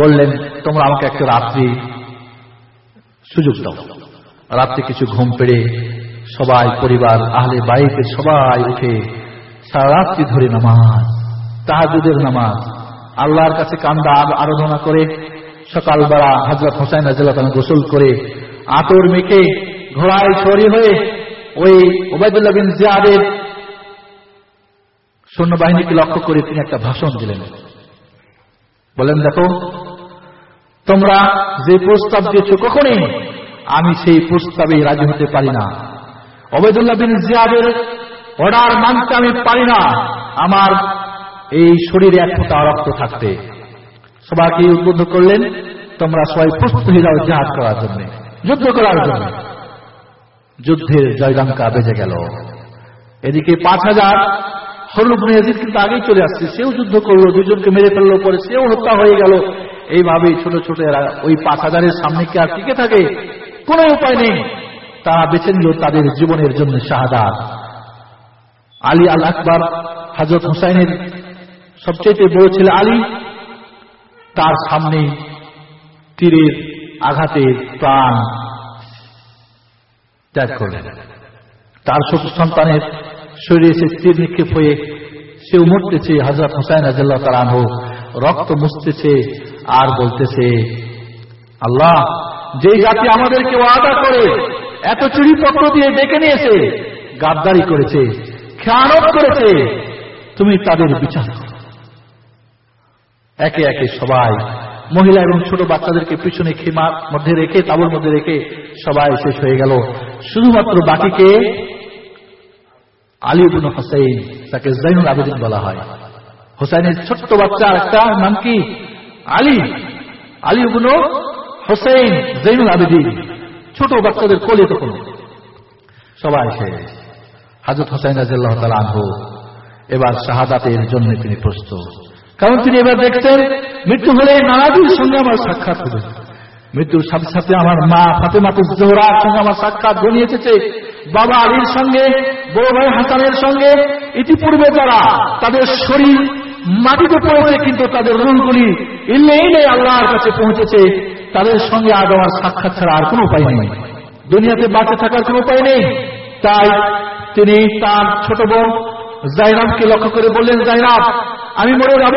বললেন, তোমরা আমাকে একটা রাত্রি সুযোগ দাও। রাত্রে কিছু ঘুম পেড়ে সবাই, পরিবার, আহলে বাইকে সবাই উঠে সারা রাত্রি ধরে নামাজ তাহাজুদের নামাজ, আল্লাহর কাছে কান্দা আর- আরাধনা করে, সকালবেলা হজরত হোসাইন রাজিল্লাহ গোসল করে, আতর মেখে ঘোড়ায় সরি হয়ে ওই ওবায়দুল্লাহ বিন জিয়াদের সৈন্যবাহিনীকে লক্ষ্য করে তিনি একটা ভাষণ দিলেন। বলেন, দেখো, তোমরা যে প্রস্তাব দিয়েছ কখনই আমি সেই প্রস্তাবে রাজি হতে পারি না। অবেদুল্লাহ বিন জিয়াদের অর্ডার মানতে আমি পারি না। আমার এই শরীরে এক ফোঁটা রক্ত থাকতে। সবাইকে উদ্বুদ্ধ করলেন? তোমরা সবাই প্রস্তুত হয়ে যাও জাহাজ করার জন্য, যুদ্ধ করার জন্য। যুদ্ধের জয়লঙ্কা বেজে গেল। এদিকে পাঁচ হাজার হরুব মেয়াজিদ কিন্তু আগেই চলে আসছে। সেও যুদ্ধ করল, দুজনকে মেরে ফেলল, পরে সেও হত্যা হয়ে গেল। এইভাবেই ছোট ছোট এরা ওই পাঁচ হাজারের সামনে কি আর টিকে থাকে? কোনো উপায় নেই। তারা বেছে নিল তাদের জীবনের জন্য শাহাদাত। আলী আল আকবর হজরত হুসাইনের সবচেয়ে বড় ছেলে আলী, তার সামনে তীরের আঘাতে প্রাণ ত্যাগ করলেন। তার ছোট সন্তানের শরীরে সে তীর নিক্ষেপ হয়ে সেও মরতেছে হজরত হুসাইন আজাল্লাহ তালানহ রক্ত মুছতেছে আর বলতেছে, আল্লাহ যে জাতি আমাদেরকে ওয়াদা করে, এত চুরিপত্র দিয়ে ডেকে নিয়েছে, গাদ্দারি করেছে খেয়ানত করেছে, তুমি তাদের বিচার। একে একে সবাই, মহিলা এবং ছোট বাচ্চাদেরকে পিছনে খেমার মধ্যে রেখে, তাবুর মধ্যে রেখে সবাই শেষ হয়ে গেল। শুধুমাত্র বাকিকে আলী হোসেন তাকে জাইনুল আবেদিন বলা হয়। হোসাইনের ছোট্ট বাচ্চা একটা নাম কি? আলী। আলী ইবনু হোসেন জাইনুল আবেদিন। ছোট বাচ্চাদের কোলে তখন সবাই শেষ। হাজরত হোসেন রাজিয়াল্লাহ তাআলা আনহু এবার শাহাদাতের জন্য তিনি প্রস্তুত। কারণ তিনি এবার দেখতেন মৃত্যু হলে নানাদির সঙ্গে আমার সাক্ষাৎ হবে। মৃত্যুর সাথে সাথে আমার মা ফাতেমাতুজ জোহরার সঙ্গে আমার সাক্ষাৎ ঘনিয়ে এসেছে। বাবা আলীর সঙ্গে, বড় ভাই হাসানের সঙ্গে। ইতিপূর্বে যারা তাদের শরীর মাটিতে পড়েছে, কিন্তু তাদের রুলগুলি ইল্লে ইল্লে আল্লাহর কাছে পৌঁছেছে। তাদের সঙ্গে আজ আমার সাক্ষাৎ ছাড়া আর কোনো উপায় নেই। দুনিয়াতে বাঁচে থাকার কোনো উপায় নেই। তাই তিনি তার ছোট বোন জাইনাবকে লক্ষ্য করে বললেন, জাইনাব, আমি মরে যাব।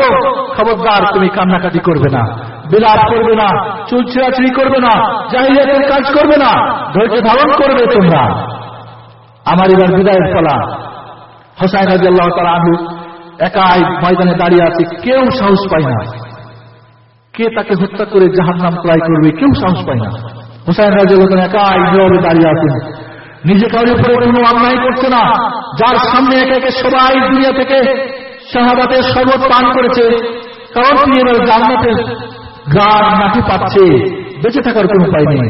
খবরদার, তুমি কান্নাকাটি করবে না। বিলাপ করবে না। চুল ছিঁড়াছিড়ি করবে না। জাহিলিয়াতের কাজ করবে না। ধৈর্য ধারণ করবে তোমরা। আমার এবার বিদায়ের ফলা হোসাইন রাজি আল্লাহ তালা একাই ময়দানে দাঁড়িয়ে আছে। কেউ সাহস পায় না। কে তাকে হত্যা করে জাহান নাম ক্রয় করবে, কেউ সাহস পায় না। হোসাইন রাজি আল্লাহ একাই নীরবে দাঁড়িয়ে আছেন। নিজে কাউরের উপরে কোনো অন্যায় করছে না। যার সামনে একে একে সবাই দুনিয়া থেকে শাহাদাতের শরবত পান করেছে, কারণ তিনি এবার জান্নাতের গান নাকি পাচ্ছে, বেঁচে থাকার কোনো উপায় নেই।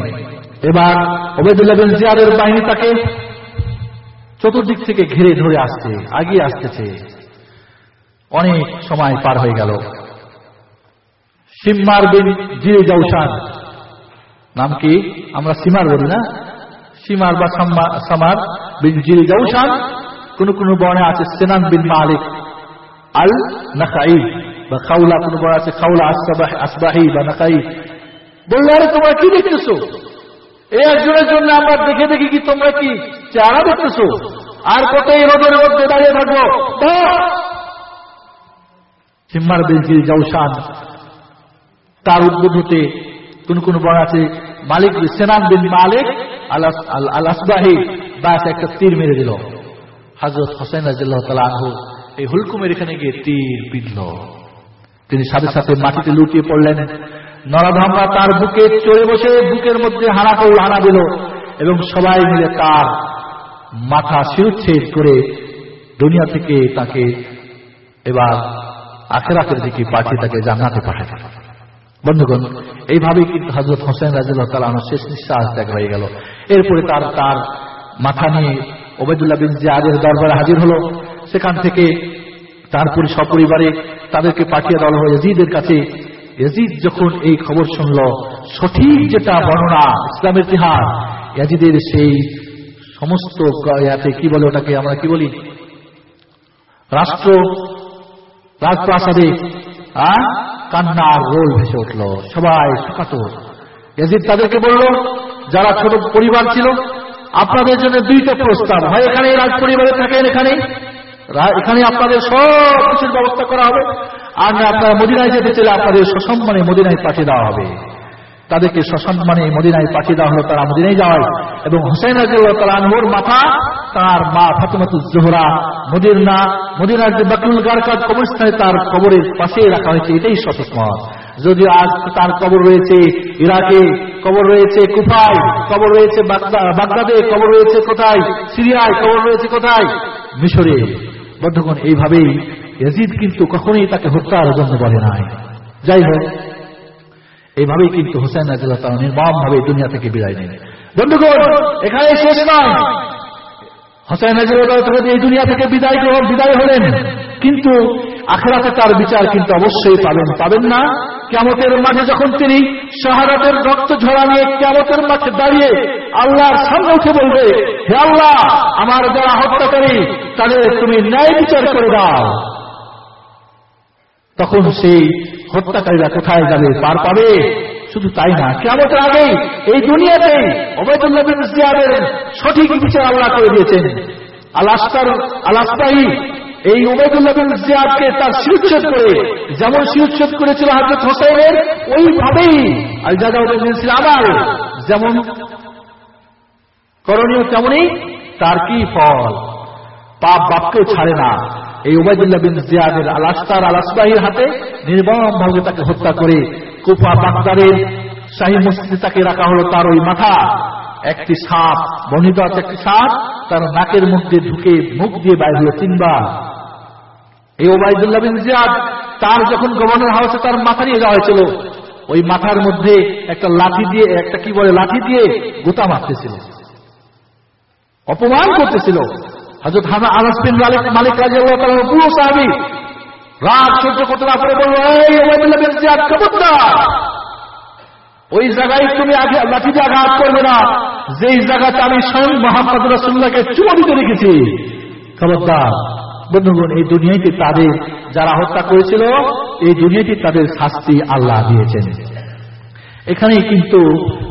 এবার ওবেদুল্লাহ বিন জিয়াদের বাহিনী তাকে চতুর্দিক থেকে ঘিরে ধরে আসছে, আগিয়ে আসতেছে। অনেক সময় পার হয়ে গেল। সিম্মার বিন জিরে জাউসান নাম কি? আমরা সিমার বলি না? সীমার বা সামার বিন জিরি জাউসান কোন কোন বর্ণে আছে সেনান বিন মালিক, আল নাকাই বা খাউলা কোন বর্ণে আছে খাউলা আসবাহ- আসবাহি বা নাকাই বললে, আরে, তোমরা কি দেখতেছো? এই একজনের জন্য আমরা দেখে দেখি কি তোমরা কি চেহারা দেখতেছো? আর কত এই রোদের মধ্যে দাঁড়িয়ে থাকব সিম্মার বিন জিরি জাউসান তার উদ্বোধতে কোন কোন বড় আছে মালিক, সেনান বিন মালিক আল বাস একটা তীর মেরে দিল। হাজরত হোসেন রাজিল্লাহ তালা আনহু এই হুলকুমের এখানে গিয়ে তীর বিঁধল। তিনি সাথে সাথে মাটিতে লুটিয়ে পড়লেন। নরাধামরা তার বুকে চড়ে বসে বুকের মধ্যে হানা করল, হানা দিল এবং সবাই মিলে তার মাথা শিরুচ্ছেদ করে দুনিয়া থেকে তাকে এবার আখেরাতের দিকে পাঠিয়ে তাকে জান্নাতে পাঠায়। বন্ধুগণ, এইভাবেই কিন্তু হজরত হোসেন রাজিল্লাহ তালানো শেষ নিঃশ্বাস ত্যাগ হয়ে গেল। এরপরে তার তার মাথা নিয়ে ওবেদুল্লাহ বিন জিয়াদের দরবারে হাজির হলো। সেখান থেকে তারপরে সপরিবারে তাদেরকে পাঠিয়ে দেওয়া হলো ইয়াজিদের কাছে। ইয়াজিদ যখন এই খবর শুনল, সঠিক যেটা বর্ণনা, ইসলামের ইতিহাস, ইয়াজিদের সেই সমস্ত কি বলে ওটাকে আমরা কি বলি? রাষ্ট্র, রাজপ্রাসাদে কান্নার রোল ভেসে উঠল, সবাই সুখাতুর ইয়াজিদ তাদেরকে বলল যারা ছোট পরিবার ছিল, আপনাদের জন্য দুইটা প্রস্তাব। হয় এখানে রাজ পরিবারে থাকেন, এখানে? এখানে আপনাদের সব কিছুর ব্যবস্থা করা হবে। আর না, আপনারা মদিনায় যেতে চাইলে আপনাদের সসম্মানে মদিনায় পাঠিয়ে দেওয়া হবে। তাদেরকে সসম্মানে মদিনায় পাঠিয়ে দেওয়া হলো তারা মদিনায় যাওয়ায় এবং হোসেন রাজিউল্লাহ তালানহুর মাথা তার মা ফাতেমাতুজ জোহরা মদিনা, মদিনার যে বাকুল গারকাত কবরস্থানে তার কবরের পাশে রাখা হয়েছে, এটাই সঠিক যদি আজ তার কবর রয়েছে ইরাকে, কবর রয়েছে কুফায়, কবর রয়েছে বাগদাদে, কবর রয়েছে কোথায়? সিরিয়ায় কবর রয়েছে কোথায়? মিশরে। বন্ধুগণ, এইভাবেই ইয়াজিদ কিন্তু কখনোই তাকে হত্যার জন্য বলে নাই। যাই হোক, এইভাবেই কিন্তু হোসেন রাজিল্লাহ তালা নির্মম ভাবে দুনিয়া থেকে বিদায় নেন বন্ধুগণ এখানে শেষ নয়। হোসেন রাজিল্লাহ এই দুনিয়া থেকে বিদায় গ্রহণ, বিদায় হলেন। কিন্তু আখেরাতে তার বিচার কিন্তু অবশ্যই পাবেন পাবেন না। কেমতের মাঝে যখন তিনি শাহাদাতের রক্ত ঝরা নিয়ে কেমতের মাঠে দাঁড়িয়ে আল্লাহর সামনে উঠে বলবে, হে আল্লাহ, আমার যারা হত্যাকারী, তাদের তুমি ন্যায় বিচার করে দাও। তখন সেই হত্যাকারীরা কোথায় যাবে, পার পাবে? শুধু তাই না কেমন আগেই এই দুনিয়াতেই জিয়াদের সঠিক বিচার আল্লাহ করে দিয়েছেন। আলাস্তার আলাস্তাই এই জিয়াদকে তার শিরুচ্ছেদ করে, যেমন শিরুচ্ছেদ করেছিল হাজরত হোসেনের, ওইভাবেই আল জাদা ছিল আমার যেমন করণীয় তেমনই তার কি ফল? পাপ বাপকেও ছাড়ে না। এই উবাইদুল্লাহ বিন জিয়াদের আলাস্তার আলাসবাহীর হাতে নির্মম ভাবে তাকে হত্যা করে কুফা বাগদারের শাহী মসজিদে তাকে রাখা হলো তার ওই মাথা। একটি সাপ বর্ণিত একটি সাপ তার নাকের মধ্যে ঢুকে মুখ দিয়ে বাইর হলো তিনবার। এই ওবায়দুল্লাহ বিন জিয়াদ, তার যখন গভর্নর হাউসে তার মাথা নিয়ে যাওয়া হয়েছিল, ওই মাথার মধ্যে একটা লাঠি দিয়ে, একটা কি বলে, লাঠি দিয়ে গোতা মারতেছিল। অপমান করতেছিল। হজরত হানা আনাস বিন মালিক মালিক রাজিয়াল্লাহু তাআলা পুরো সাহাবী রাগ সহ্য করতে না পারে বলল, এই ওবায়দুল্লাহ বিন জিয়াদ, খবরদার! ওই জায়গায় তুমি আগে লাঠি দিয়ে আঘাত করবে না। যেই জায়গাতে আমি স্বয়ং মোহাম্মদ রাসুল্লাহকে চুমো দিতে রেখেছি। খবরদার, বন্ধুগণ, এই দুনিয়াতে তাদের যারা হত্যা করেছিল, এই দুনিয়াতে তাদের শাস্তি আল্লাহ দিয়েছেন। এখানেই কিন্তু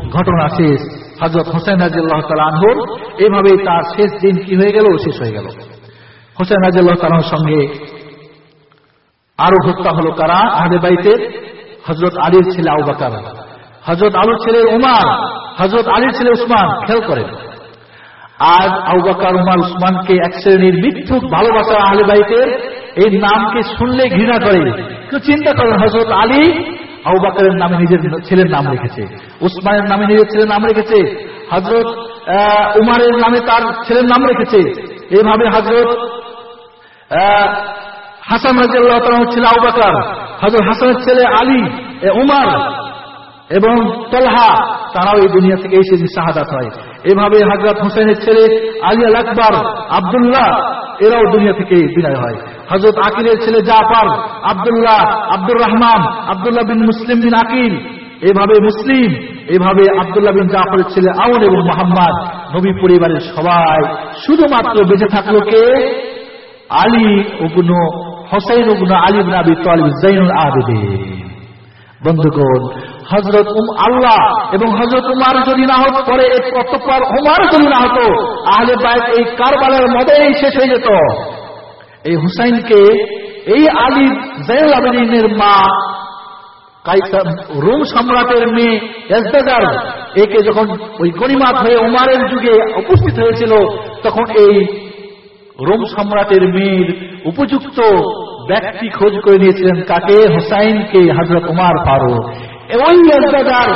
ঘটনা শেষ। হজরত হোসেন রাজিল্লাহ তালানহুর এভাবে তার শেষ দিন কি হয়ে গেল, শেষ হয়ে গেল। হোসেন রাজিল্লাহ তালাহর সঙ্গে আরও হত্যা হলো কারা? আহলে বাইতের হজরত আলীর ছেলে আউবাকার হজরত আলুর ছেলে উমার হজরত আলীর ছেলে উসমান, খেয়াল করেন। আজ আউবাকার উমার, উসমানকে এক শ্রেণির মিথ্যুক ভালোবাসা আহলে বাইতের এই নামকে শুনলে ঘৃণা করে। কেউ চিন্তা করেন হজরত আলী আউবাকারের নামে নিজের ছেলের নাম রেখেছে উসমানের নামে নিজের ছেলের নাম রেখেছে হজরত উমারের নামে তার ছেলের নাম রেখেছে এইভাবে হজরত হাসান রাজিয়াল্লাহ তাআলা ছিল আউবাকার হজরত হাসানের ছেলে আলী উমার এবং তলহা, তারাও এই দুনিয়া থেকে এসে শাহাদাত হয়। এভাবে হজরত হোসেনের ছেলে আলী আল আকবর, আবদুল্লাহ, এরাও দুনিয়া থেকে বিদায় হয়। হজরত আকিলের ছেলে জাফর, আবদুল্লাহ, আব্দুর রহমান, আবদুল্লাহ বিন মুসলিম বিন আকিল, এভাবে মুসলিম, এভাবে আবদুল্লাহ বিন জাফরের ছেলে আউন এবং মোহাম্মদ, নবী পরিবারের সবাই শুধুমাত্র বেঁচে থাকল কে? আলী উগ্ন হোসেন উগ্ন আলী বিন আবি তালিব, জাইনুল আবেদিন। বন্ধুগণ হজরত উম আল্লাহ এবং হজরত উমার যদি না হতো, পরে অতঃপর উমার যদি না হতো, আহলে বাইত এই কারবালের মদেই শেষ হয়ে যেত। এই হুসাইনকে এই আলী জাইনুল আবেদিনের মা রোম সম্রাটের মেয়ে একে যখন ওই গরিমাত হয়ে উমারের যুগে উপস্থিত হয়েছিল, তখন এই রোম সম্রাটের মেয়ের উপযুক্ত ব্যক্তি খোঁজ করে নিয়েছিলেন কাকে? হোসাইনকে হজরত উমার ফারুক। ওই মর্যাদার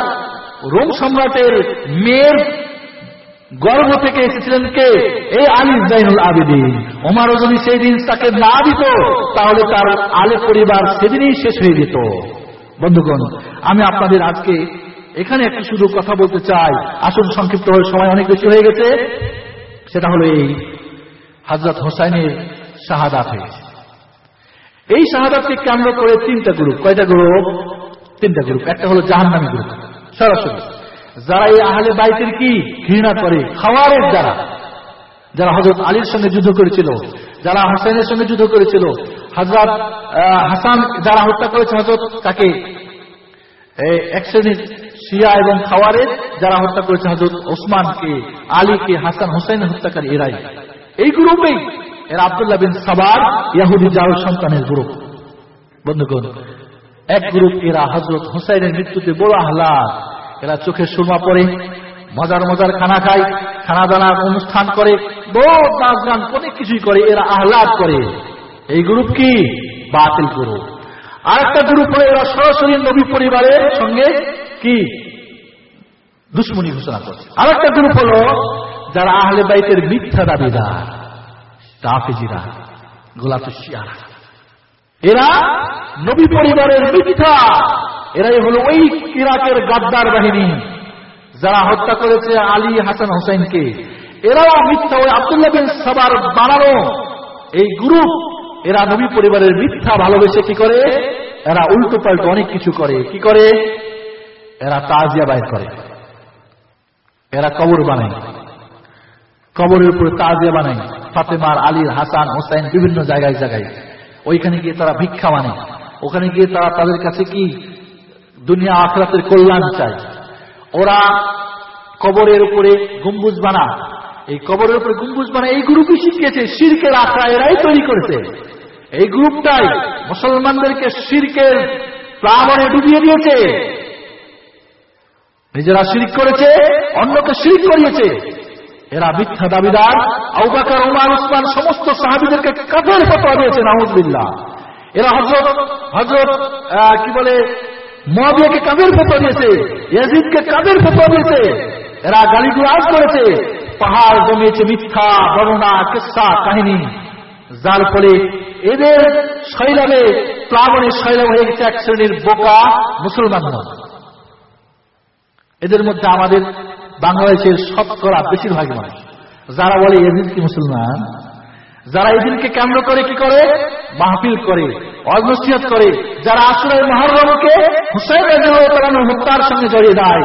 রোম সম্রাটের মেয়ের গর্ভ থেকে এসেছিলেন কে? এই আলী জাইনুল আবিদিন। ওমার যদি সেই দিন তাকে না দিত, তাহলে তার আলে পরিবার সেদিনই শেষ হয়ে যেত। বন্ধুগণ, আমি আপনাদের আজকে এখানে একটু শুধু কথা বলতে চাই। আসুন সংক্ষিপ্ত হয়ে সময় অনেক বেশি হয়ে গেছে। সেটা হলো এই হজরত হোসাইনের শাহাদাত। হয়েছে এই শাহাদাতকে কেন্দ্র করে তিনটা গ্রুপ, কয়টা গ্রুপ? তিনটা গ্রুপ একটা হলো জাহান্নামী গ্রুপ সরাসরি। যারা এই আহলে বাইতের কি? ঘৃণা করে, খাওয়ারের যারা। যারা হজরত আলীর সঙ্গে যুদ্ধ করেছিল, যারা হাসাইনের সঙ্গে যুদ্ধ করেছিল হজরত হাসান যারা হত্যা করেছে হজরত তাকে এক শ্রেণির শিয়া এবং খাওয়ারের যারা হত্যা করেছে হজরত ওসমানকে, আলীকে, হাসান হোসেন হত্যাকারী এরাই। এই গ্রুপেই এরা আবদুল্লাহ বিন সাবার ইয়াহুদি জাউর সন্তানের গ্রুপ। বন্ধুগণ এক গ্রুপ এরা হজরত হোসাইনের মৃত্যুতে বড় আহ্লাদ এরা চোখে সুরমা পড়ে মজার মজার খানা খায় খানা দানা অনুষ্ঠান করে, বহুত নাচ গান অনেক কিছুই করে, এরা আহ্লাদ করে। এই গ্রুপ কি? বাতিল গ্রুপ আর একটা গ্রুপ হলো এরা সরাসরি নবী পরিবারের সঙ্গে কি? দুশ্মনী ঘোষণা করছে আর একটা গ্রুপ হলো যারা আহলে বাইতের মিথ্যা দাবিদার, তাফেজিরা গোলাতুশিয়ারা এরা নবী পরিবারের মিথ্যা। এরাই হলো ওই ইরাকের গাদ্দার বাহিনী। যারা হত্যা করেছে আলী হাসান হোসেনকে। এরাও মিথ্যা। ওই আবদুল্লাহ বিন সাবার বানানো এই গ্রুপ। এরা নবী পরিবারের মিথ্যা ভালোবেসে কি করে? এরা উল্টো পাল্টো অনেক কিছু করে। কি করে? এরা তাজিয়া বাইর করে। এরা কবর বানায়। কবরের উপরে তাজিয়া বানায়। ফাতেমার আলীর হাসান হোসেন বিভিন্ন জায়গায় জায়গায়। ওইখানে গিয়ে তারা ভিক্ষা মানে। ওখানে গিয়ে তারা তাদের কাছে কি? দুনিয়া আখরাতের কল্যাণ চায়। ওরা কবরের উপরে গম্বুজ বানা। এই কবরের উপরে গম্বুজ বানা, এই গ্রুপই শিখিয়েছে, শিরকের আখড়া এরাই তৈরি করেছে। এই গ্রুপটাই মুসলমানদেরকে শিরকের প্লাবনে ডুবিয়ে দিয়েছে। নিজেরা শিরিক করেছে, অন্যকে শিরিক করিয়েছে। এরা মিথ্যা দাবিদার। আউবাকার উমার, উসমান, সমস্ত সাহাবিদেরকে কাদের ফতোয়া দিয়েছে নাহুদ্দিল্লাহ এরা হজরত হজরত কি বলে মহাবিয়াকে কাদের ফতোয়া দিয়েছে, ইয়াজিদকে কাদের ফতোয়া দিয়েছে। এরা গালিগুলাজ করেছে। পাহাড় জমিয়েছে মিথ্যা বর্ণনা, কিসা, কাহিনী। যার ফলে এদের শৈলাবে প্লাবনের শৈলাব হয়ে গেছে এক শ্রেণির বোকা মুসলমান এদের মধ্যে আমাদের বাংলাদেশের শতকরা বেশিরভাগ মানুষ। যারা বলে এদিন কি মুসলমান, যারা এদিনকে কেন্দ্র করে কি করে? মাহফিল করে অনসিহত করে, যারা আসলে মহরমকে হুসাইন হত্যার সঙ্গে জড়িয়ে দেয়।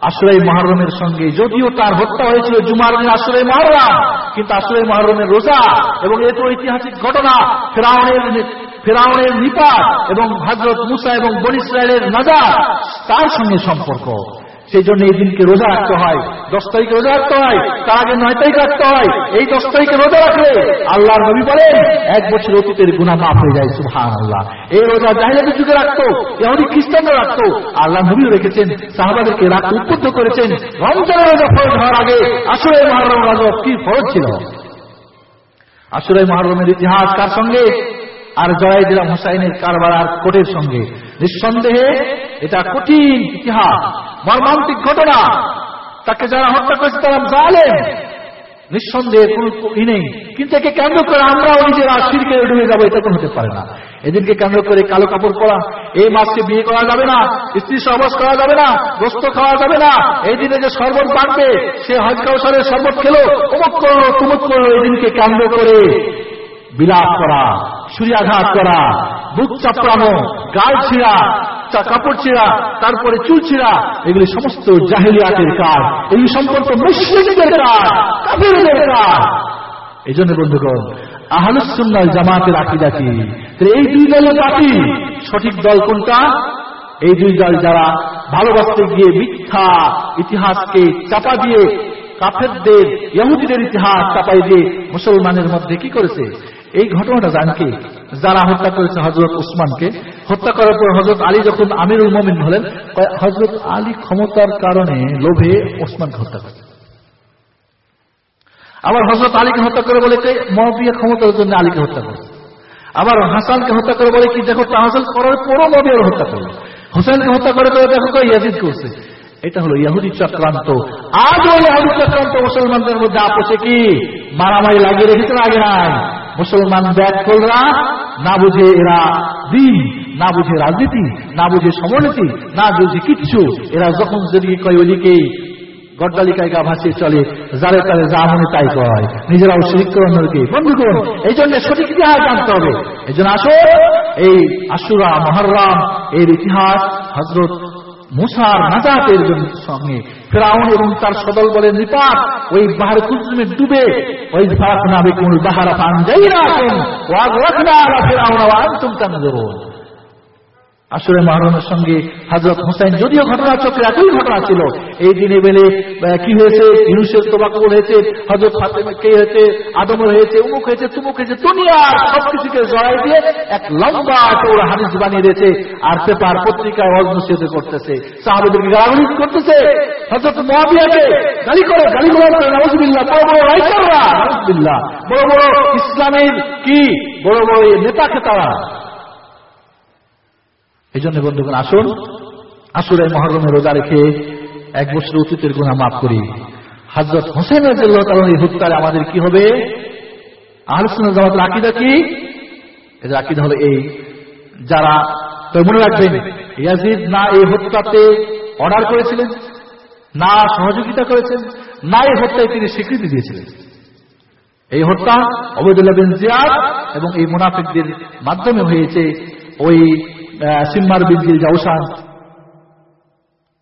আশ্রয় মহরমের সঙ্গে যদিও তার হত্যা হয়েছিল জুমার আশ্রয় মহরম, কিন্তু আশ্রয় মহরমের রোজা এবং এত ঐতিহাসিক ঘটনা, ফেরাউনের ফেরাউনের নিপাত এবং ভাজরত মুসা এবং বন ইসরায়েলের নাজা তার সঙ্গে সম্পর্ক। সেই জন্য এই দিনকে রোজা রাখতে হয়। দশ তারিখে রোজা রাখতে হয়, তার আগে নয় তারিখ রাখতে হয়। এই দশ তারিখে রোজা রাখলে আল্লাহর নবী বলেন, এক বছর অতীতের গুণা মাফ হয়ে যায় সুহান আল্লাহ এই রোজা জাহিলাদের যুগে রাখতো এমনি খ্রিস্টানরা রাখতো। আল্লাহ নবীও রেখেছেন, সাহাবাদেরকে রাখতে উদ্বুদ্ধ করেছেন। রমজানের রোজা ফরজ হওয়ার আগে আসলে মহারম রাজা কি ফরজ ছিল? আসলে মহারমের ইতিহাস কার সঙ্গে? আর জড়াই দিলাম হোসাইনের কারবার আর কোটের সঙ্গে। নিঃসন্দেহে এটা কঠিন ইতিহাস, মর্মান্তিক ঘটনা। তাকে যারা হত্যা করেছে তারা জালেন নিঃসন্দেহে কোন ই নেই। কিন্তু একে কেন্দ্র করে আমরা আমরাও নিজেরা শিরকে ডুবে যাব, এটা কোনো হতে পারে না। এদিনকে কেন্দ্র করে কালো কাপড় পরা, এই মাসকে বিয়ে করা যাবে না, স্ত্রী সহবাস করা যাবে না, গোস্ত খাওয়া যাবে না। এই দিনে যে শরবত বাঁধবে, সে হজ কাউসারের শরবত খেলো, অমুক করল তুমুক করল এই দিনকে কেন্দ্র করে বিলাপ করা। সূর্যাঘাত করা, বুক চাপড়ানো, গাল ছিঁড়া কাপড় ছিঁড়া, তারপরে চুল ছিঁড়া, এগুলি সমস্ত জাহেলিয়াতের কাজ। এগুলি সম্পর্ক মুসলিমদের কাজ এই জন্য বন্ধুগণ, আহলুসুন্নাল জামাতের আকিদা কি? এই দুই দলের পার্টি সঠিক দল কোনটা? এই দুই দল যারা ভালোবাসতে গিয়ে মিথ্যা ইতিহাসকে চাপা দিয়ে কাফেরদের, ইহুদিদের ইতিহাস চাপাই দিয়ে মুসলমানের মধ্যে কি করেছে? এই ঘটনাটা জানকে যারা হত্যা করেছে হজরত উসমানকে, হত্যা করার পর হজরত আলী যখন আমিরুল মমিন হলেন হজরত আলী ক্ষমতার কারণে লোভে ওসমানকে হত্যা করেছে। আবার হজরত আলীকে হত্যা করে বলে মহাবিয়া ক্ষমতার জন্য আলীকে হত্যা করে আবার হাসানকে হত্যা করে বলে কি? দেখো তাহসান করার পরও নবীর হত্যা করল। হোসেনকে হত্যা করে তো দেখো তো ইয়াজিদ করছে। এটা হলো ইয়াহুদি চক্রান্ত। আজও ইয়াহুদি চক্রান্ত মুসলমানদের মধ্যে আপোষে কি? মারামারি লাগিয়ে রেখেছে আগে নাই? মুসলমান ব্যাকলরা না বুঝে এরা দিন, না বুঝে রাজনীতি, না বুঝে সমনীতি, না বুঝে কিচ্ছু। এরা যখন যদি কয় ওদিকেই গড্ডালিকায় গা ভাসিয়ে চলে, যারে তারে যা মনে তাই কয়। নিজেরাও শিরিক করে অন্যকে বন্ধুগণ, এই জন্য সঠিক ইতিহাস জানতে হবে। এই জন্য আসো এই আশুরা মহরম, এর ইতিহাস হজরত মুসার নাজাতের সঙ্গে। ফেরাউন এবং তার সদল বলে নিপাত, ওই বাহার কুসুমে ডুবে, ওই ফারাক নাবে কোন বাহারা পান যাই রাখুন ওয়াগ রাখনা আলা ফেরাউন, ওয়া আনতুম আসলে মহারমের সঙ্গে হজরত হোসেন যদিও ঘটনা চক্রে একই ঘটনা ছিল, এই দিনে বেলে কি হয়েছে? ইউনুসের তোবাকুল হয়েছে হজরত কে হয়েছে? আদমর হয়েছে, উমুক হয়েছে, তুমুক হয়েছে দুনিয়ার সবকিছুকে জড়াই দিয়ে এক লম্বা চৌড়া হাদিস বানিয়ে দিয়েছে, আর পেপার পত্রিকায় অজনসিয়ত করতেছে। সাহাবিদেরকে গালাগালি করতেছে হজরত মহাবিয়াকে গালি করে, গালি গোলাম করে নজবিল্লা বড় বড় রাইটাররা নজবিল্লা বড় বড় ইসলামের কি? বড় বড় নেতা খেতারা এই জন্য বন্ধুগণ আসুন আসুরে মহরমে রোজা রেখে এক বছর অতীতের গুণা মাফ করি। হজরত হোসেন এই হত্যারে আমাদের কি হবে? জামাতের আকীদা কি? এদের আকীদা হলো এই, যারা তো মনে রাখবেন, ইয়াজিদ না এই হত্যাতে অর্ডার করেছিলেন, না সহযোগিতা করেছেন, না এই হত্যায় তিনি স্বীকৃতি দিয়েছিলেন। এই হত্যা অবৈদুল্লাহ বিন জিয়াদ এবং এই মুনাফিকদের মাধ্যমে হয়েছে ওই আহ, সিম্মার বিন জিল জাউসান